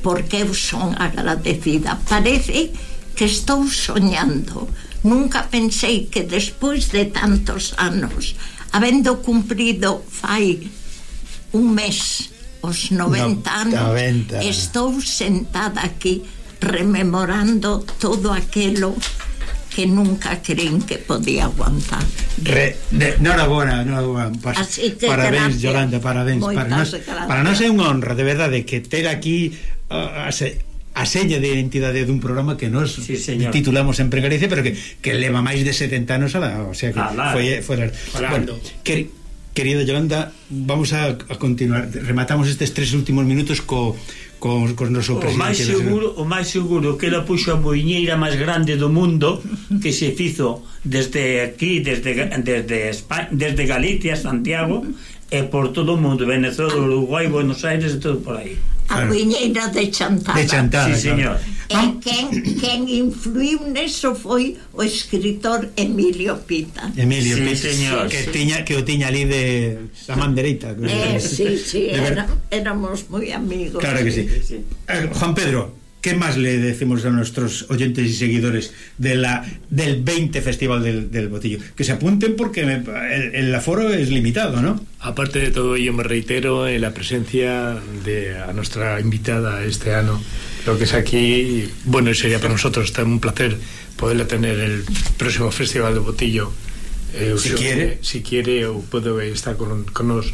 Porque eu son agradecida. Parece que estou soñando. Nunca pensei que despois de tantos anos habendo cumprido fai un mes os 90 anos 90. estou sentada aquí rememorando todo aquilo que nunca creen que podía aguantar. Re, de, enhorabuena, enhorabuena. Pas, Así que parabéns, gracias. Yolanda, parabéns. Moitas para nós, para nós é unha honra, de verdade, que ter aquí ah, ah, uh, a as, a sella de identidade dun programa que nos sí, señor. titulamos sempre Galicia, pero que, que leva máis de 70 anos a la, o sea que Alá, foi, foi la, bueno, que, querida Yolanda, vamos a, a continuar, rematamos estes tres últimos minutos co co, co noso o máis seguro, o máis seguro que ela puxo a moiñeira máis grande do mundo que se fizo desde aquí, desde desde España, desde Galicia, Santiago e por todo o mundo, Venezuela, Uruguai, Buenos Aires e todo por aí. A claro. viñeira de Chantada. De Chantada, sí, señor. Eh, e quen, quen influiu neso foi o escritor Emilio Pita. Emilio sí, Pita, señor. que, sí, tiña, que o tiña ali de da man dereita. Eh, sí, sí, era, éramos moi amigos. Claro que sí. sí. sí. Eh, Juan Pedro, ¿qué más le decimos a nuestros oyentes y seguidores de la, del 20 Festival del, del Botillo? Que se apunten porque me- el, el aforo es limitado, ¿no? Aparte de todo ello, me reitero en la presencia de a nuestra invitada este año. Creo que es aquí, bueno, sería para nosotros está un placer poderla tener el próximo Festival de Botillo. Eh, Si o- quiere. Si quiere, o puede estar con, con nos.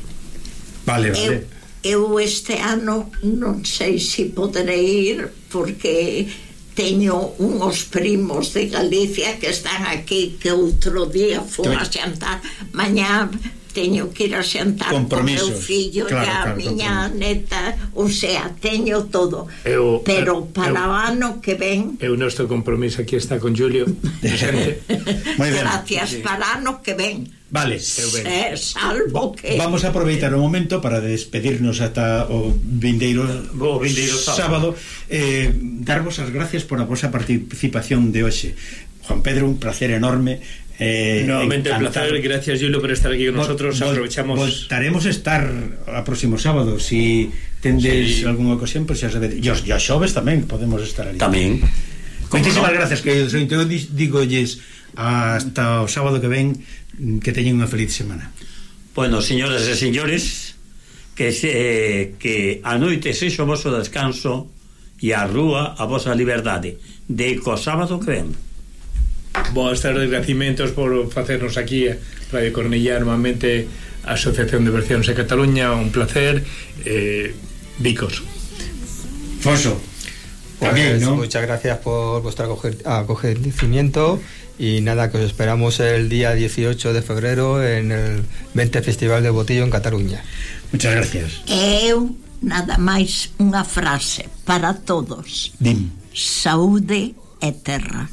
Vale, eu, Eu este ano non sei se poderei ir porque teño unhos primos de Galicia que están aquí que outro día fun a xantar mañá teño que ir a xantar co meu fillo claro, e a claro, miña neta o sea, teño todo. Eu, pero para o ano que ven é o nosso compromiso aquí está con Julio. [LAUGHS] Muy ben. gracias para ano que ven. Vale, eh, salvo que... Vamos a aproveitar o momento para despedirnos ata o vindeiro, o vindeiro sábado, sábado. Eh, darvos as gracias por a vosa participación de hoxe. Juan Pedro, un placer enorme. Eh, Nuevamente encantado. el placer, gracias Julio por estar aquí con vol, nosotros. Vol, Aprovechamos. Voltaremos a estar el próximo sábado, si tendes sí. algunha ocasión, pois pues, xa sabedes. E os, os xoves tamén podemos estar ali. Tamén. Moitísimas no? gracias, queridos. Então, digolles hasta o sábado que ven que teñen unha feliz semana. Bueno, señoras e señores, que se, eh, que a noite sexa o vosso descanso e a rúa a vosa liberdade. De co sábado que ven. Boas tardes, gracimentos por facernos aquí Radio Cornellá normalmente a Asociación de Versiones de Cataluña un placer eh, Vicos Fonso pues, ¿no? Muchas gracias por vuestro acogimiento y nada, que os esperamos el día 18 de febrero en el 20 Festival de Botillo en Cataluña. Muchas gracias. Eu, nada máis, unha frase para todos. Dim. Saúde e terra.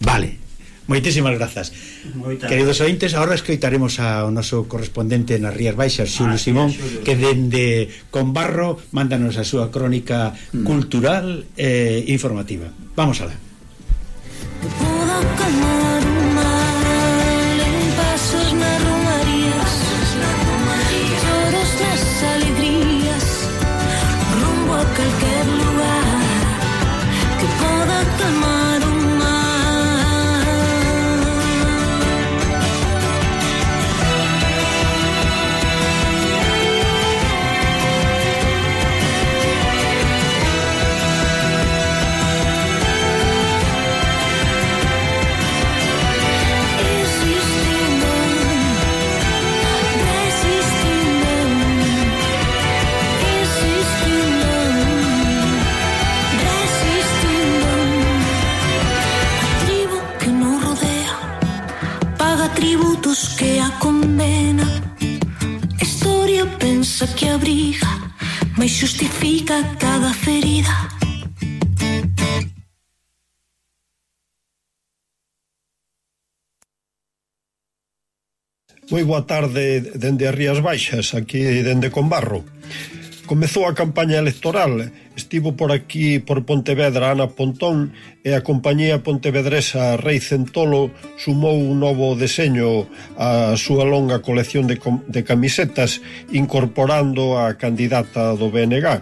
Vale. Moitísimas grazas. Moitas. Queridos ointes, agora escoitaremos ao noso correspondente nas Rías Baixas, ah, Xulio ah, Simón, Xulio. que dende Conbarro mándanos a súa crónica mm. cultural e eh, informativa. Vamos alá. Pudo como condena A historia pensa que abriga Mas justifica cada ferida Moi boa tarde dende Rías Baixas, aquí dende Combarro. Comezou a campaña electoral, estivo por aquí, por Pontevedra, Ana Pontón e a compañía pontevedresa Rei Centolo sumou un novo deseño á súa longa colección de, de camisetas incorporando a candidata do BNG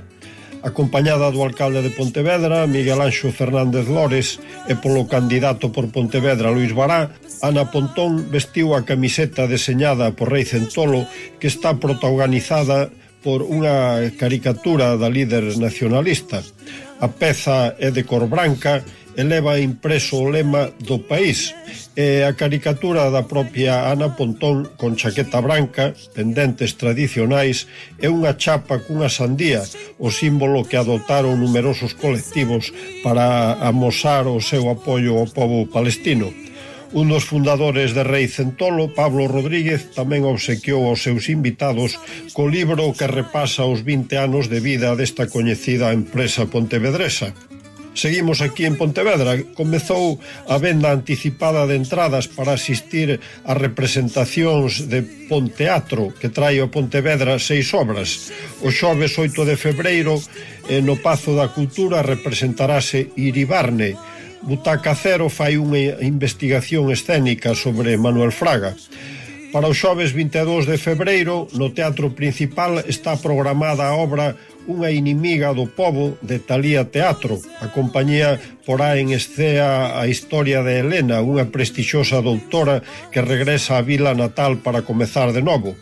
acompañada do alcalde de Pontevedra, Miguel Anxo Fernández Lores, e polo candidato por Pontevedra, Luis Bará, Ana Pontón vestiu a camiseta deseñada por Rei Centolo, que está protagonizada por unha caricatura da líder nacionalista. A peza é de cor branca e leva impreso o lema do país e a caricatura da propia Ana Pontón con chaqueta branca, pendentes tradicionais e unha chapa cunha sandía, o símbolo que adotaron numerosos colectivos para amosar o seu apoio ao povo palestino. Un dos fundadores de Rei Centolo, Pablo Rodríguez, tamén obsequiou aos seus invitados co libro que repasa os 20 anos de vida desta coñecida empresa pontevedresa. Seguimos aquí en Pontevedra. Comezou a venda anticipada de entradas para asistir a representacións de Ponteatro, que trae a Pontevedra seis obras. O xoves 8 de febreiro, eh, no Pazo da Cultura, representarase Iribarne, Butaca Cero fai unha investigación escénica sobre Manuel Fraga. Para o xoves 22 de febreiro, no Teatro Principal está programada a obra Unha inimiga do povo de Talía Teatro. A compañía porá en escea a historia de Helena, unha prestixosa doutora que regresa á vila natal para comezar de novo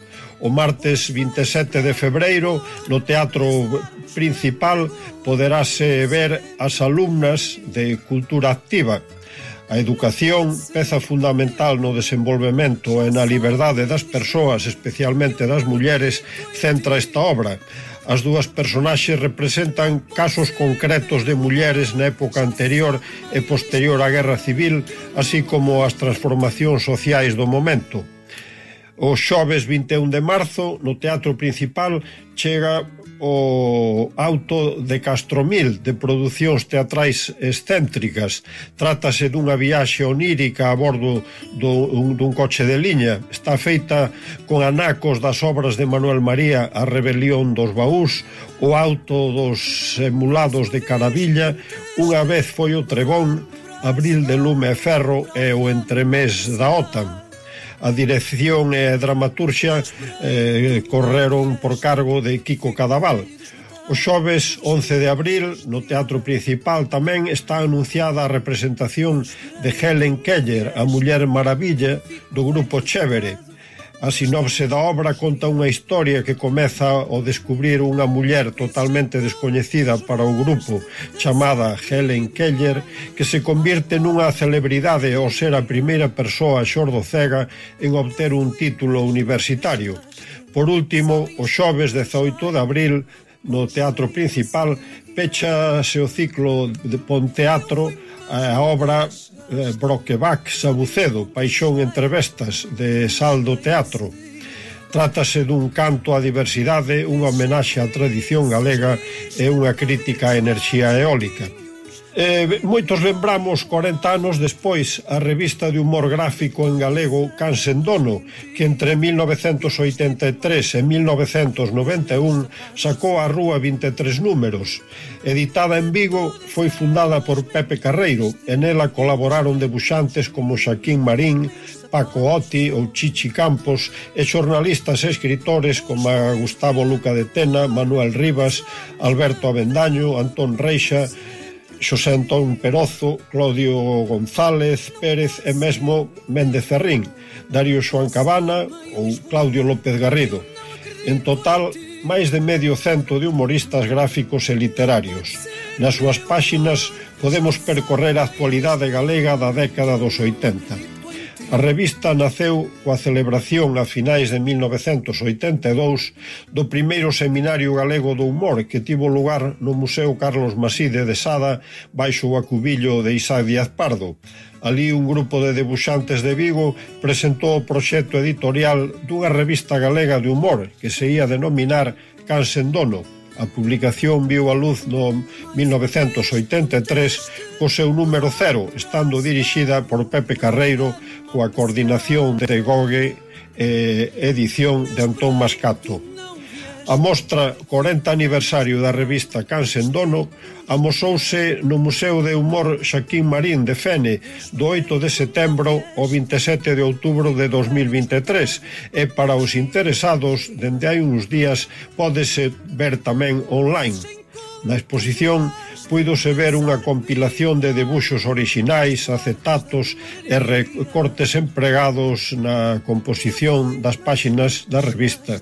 o martes 27 de febreiro no Teatro Principal poderase ver as alumnas de Cultura Activa. A educación, peza fundamental no desenvolvemento e na liberdade das persoas, especialmente das mulleres, centra esta obra. As dúas personaxes representan casos concretos de mulleres na época anterior e posterior á Guerra Civil, así como as transformacións sociais do momento. O xoves 21 de marzo, no Teatro Principal, chega o auto de Castromil de producións teatrais excéntricas. Trátase dunha viaxe onírica a bordo dun, dun coche de liña. Está feita con anacos das obras de Manuel María A rebelión dos baús, o auto dos emulados de Caravilla, unha vez foi o Trebón, Abril de Lume e Ferro e o Entremés da OTAN. A dirección e a dramaturxia eh, correron por cargo de Kiko Cadaval. O xoves 11 de abril, no Teatro Principal, tamén está anunciada a representación de Helen Keller, a Muller Maravilla, do grupo Chévere, A sinopse da obra conta unha historia que comeza ao descubrir unha muller totalmente descoñecida para o grupo, chamada Helen Keller, que se convirte nunha celebridade ao ser a primeira persoa xordocega en obter un título universitario. Por último, o xoves 18 de abril, no Teatro Principal, pechase o ciclo de Ponteatro a obra eh, Broquebac, Sabucedo, Paixón entre Vestas, de Saldo Teatro. Trátase dun canto á diversidade, unha homenaxe á tradición galega e unha crítica á enerxía eólica Eh, moitos lembramos 40 anos despois a revista de humor gráfico en galego Cansendono, que entre 1983 e 1991 sacou a rúa 23 números. Editada en Vigo, foi fundada por Pepe Carreiro, e nela colaboraron debuxantes como Xaquín Marín, Paco Oti ou Chichi Campos e xornalistas e escritores como Gustavo Luca de Tena, Manuel Rivas, Alberto Avendaño, Antón Reixa, Xosé Antón Perozo, Claudio González Pérez e mesmo Méndez Ferrín, Darío Xoan Cabana ou Claudio López Garrido. En total, máis de medio cento de humoristas gráficos e literarios. Nas súas páxinas podemos percorrer a actualidade galega da década dos 80. A revista naceu coa celebración a finais de 1982 do primeiro Seminario Galego do Humor que tivo lugar no Museo Carlos Maside de Sada baixo o acubillo de Isaac Díaz Pardo. Alí un grupo de debuxantes de Vigo presentou o proxecto editorial dunha revista galega de humor que se ia denominar Cansendono, A publicación viu a luz no 1983 co seu número cero, estando dirixida por Pepe Carreiro coa coordinación de Gogue e edición de Antón Mascato. A mostra 40 aniversario da revista Cansen Dono amosouse no Museo de Humor Xaquín Marín de Fene do 8 de setembro ao 27 de outubro de 2023 e para os interesados dende hai uns días pódese ver tamén online. Na exposición puidose ver unha compilación de debuxos orixinais, acetatos e recortes empregados na composición das páxinas da revista.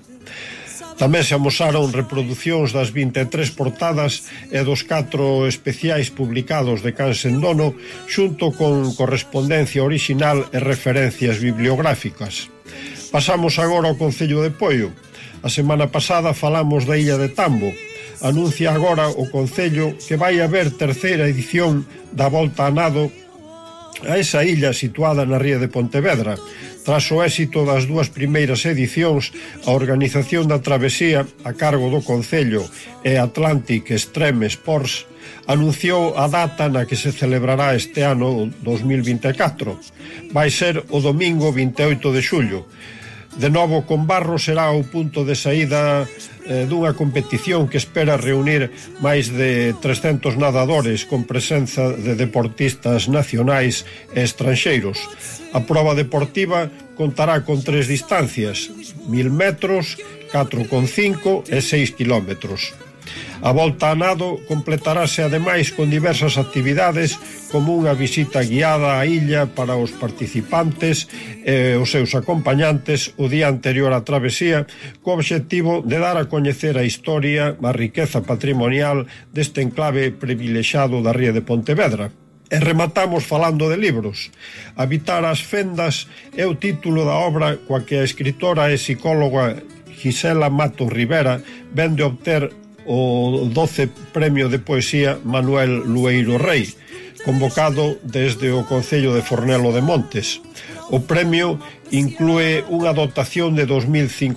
Tamén se amosaron reproducións das 23 portadas e dos 4 especiais publicados de Cansendono xunto con correspondencia orixinal e referencias bibliográficas. Pasamos agora ao Concello de Poio. A semana pasada falamos da Illa de Tambo, anuncia agora o Concello que vai haber terceira edición da Volta a Nado a esa illa situada na ría de Pontevedra. Tras o éxito das dúas primeiras edicións, a organización da travesía a cargo do Concello e Atlantic Extreme Sports anunciou a data na que se celebrará este ano 2024. Vai ser o domingo 28 de xullo. De novo, con Barro será o punto de saída eh, dunha competición que espera reunir máis de 300 nadadores con presenza de deportistas nacionais e estranxeiros. A proba deportiva contará con tres distancias, 1000 metros, 4,5 e 6 kilómetros. A volta a nado completarase ademais con diversas actividades como unha visita guiada á illa para os participantes e os seus acompañantes o día anterior á travesía co obxectivo de dar a coñecer a historia, a riqueza patrimonial deste enclave privilexado da Ría de Pontevedra. E rematamos falando de libros. Habitar as fendas é o título da obra coa que a escritora e psicóloga Gisela Mato Rivera vende obter o 12 Premio de Poesía Manuel Lueiro Rei, convocado desde o Concello de Fornelo de Montes. O premio inclúe unha dotación de 2.500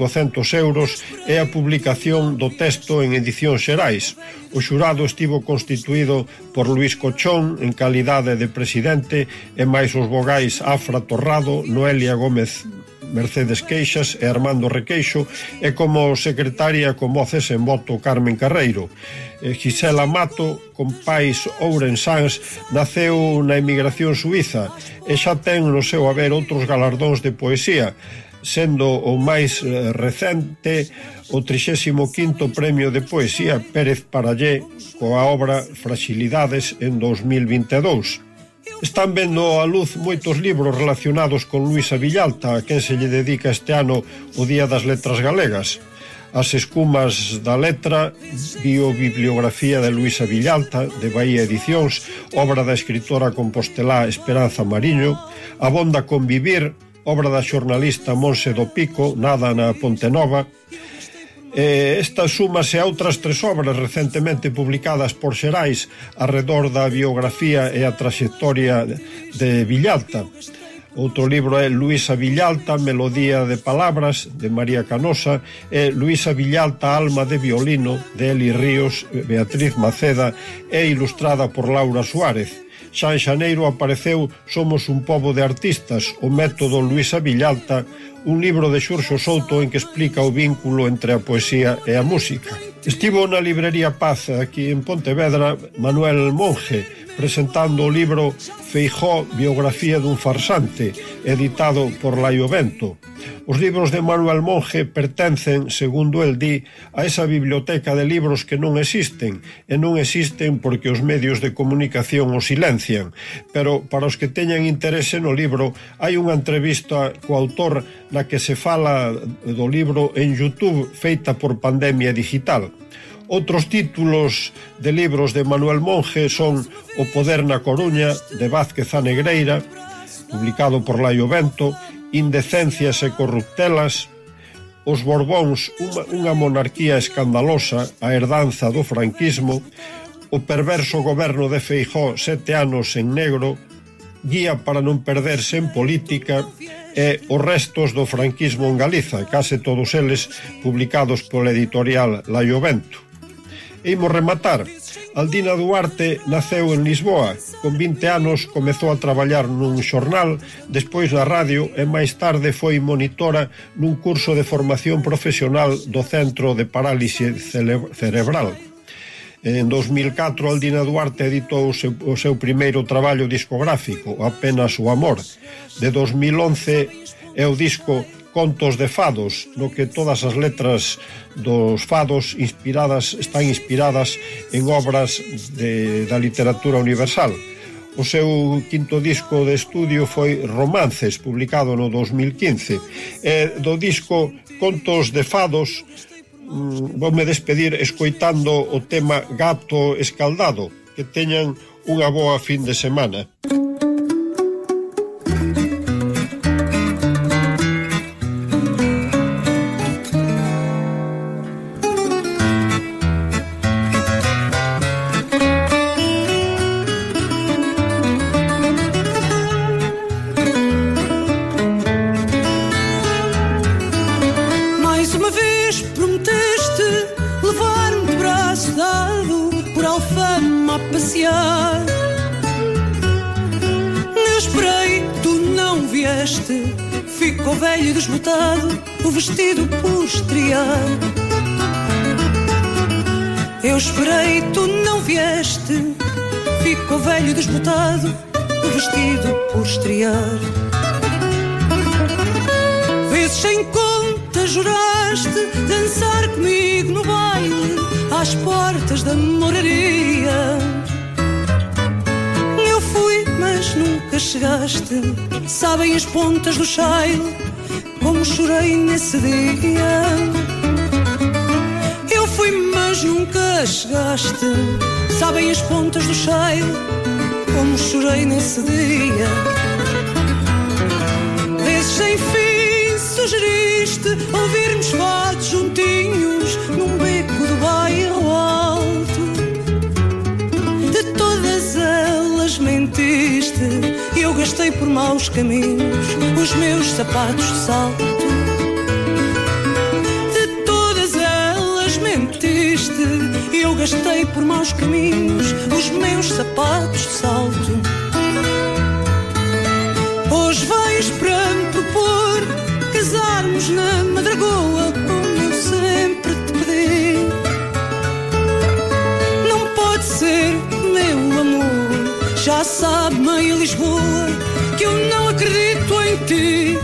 euros e a publicación do texto en edición xerais. O xurado estivo constituído por Luís Cochón en calidade de presidente e máis os vogais Afra Torrado, Noelia Gómez Mercedes Queixas e Armando Requeixo e como secretaria con voces en voto Carmen Carreiro. Eh, Gisela Mato, con pais ourensáns, naceu na emigración suiza e xa ten no seu haber outros galardóns de poesía, sendo o máis eh, recente o 35º Premio de Poesía Pérez Parallé coa obra Fragilidades en 2022. Están vendo a luz moitos libros relacionados con Luisa Villalta, a quen se lle dedica este ano o Día das Letras Galegas. As escumas da letra, biobibliografía de Luisa Villalta, de Bahía Edicións, obra da escritora compostelá Esperanza Mariño, Abonda convivir, obra da xornalista Monse do Pico, nada na Pontenova, Eh, esta súmase a outras tres obras recentemente publicadas por Xerais arredor da biografía e a traxectoria de Villalta. Outro libro é Luisa Villalta, Melodía de Palabras, de María Canosa, e Luisa Villalta, Alma de Violino, de Eli Ríos, Beatriz Maceda, e ilustrada por Laura Suárez. Xa en xaneiro apareceu Somos un pobo de artistas, o método Luisa Villalta, un libro de Xurxo Souto en que explica o vínculo entre a poesía e a música. Estivo na librería Paz, aquí en Pontevedra, Manuel Monge, presentando o libro Feijó, biografía dun farsante, editado por Laio Bento. Os libros de Manuel Monge pertencen, segundo el di, a esa biblioteca de libros que non existen, e non existen porque os medios de comunicación o silencian. Pero para os que teñan interese no libro, hai unha entrevista co autor na que se fala do libro en YouTube feita por Pandemia Digital. Outros títulos de libros de Manuel Monge son O poder na Coruña, de Vázquez a Negreira, publicado por Laio Vento, Indecencias e corruptelas, Os Borbóns, unha, unha monarquía escandalosa, a herdanza do franquismo, O perverso goberno de Feijó, sete anos en negro, Guía para non perderse en política, e os restos do franquismo en Galiza, case todos eles publicados pola editorial Laio Vento. Imos rematar. Aldina Duarte naceu en Lisboa. Con 20 anos comezou a traballar nun xornal, despois na radio e máis tarde foi monitora nun curso de formación profesional do Centro de Parálise Cerebral. En 2004, Aldina Duarte editou o seu, o seu primeiro traballo discográfico, Apenas o Amor. De 2011 é o disco contos de fados, no que todas as letras dos fados inspiradas están inspiradas en obras de, da literatura universal. O seu quinto disco de estudio foi Romances, publicado no 2015. E do disco Contos de Fados mm, voume despedir escoitando o tema Gato Escaldado. Que teñan unha boa fin de semana. Música Ficou velho e desbotado o vestido por estrear. Vezes sem conta juraste dançar comigo no baile às portas da moraria. Eu fui, mas nunca chegaste. Sabem as pontas do cheiro como chorei nesse dia. Eu fui, mas nunca chegaste. Sabem as pontas do cheiro chorei nesse dia. Vezes sem fim sugeriste ouvirmos fados juntinhos num beco do bairro alto. De todas elas mentiste e eu gastei por maus caminhos os meus sapatos de salto. Eu gastei por maus caminhos os meus sapatos de salto. Hoje vais para me propor casarmos na Madragoa como eu sempre te pedi. Não pode ser, meu amor, já sabe meia Lisboa que eu não acredito em ti.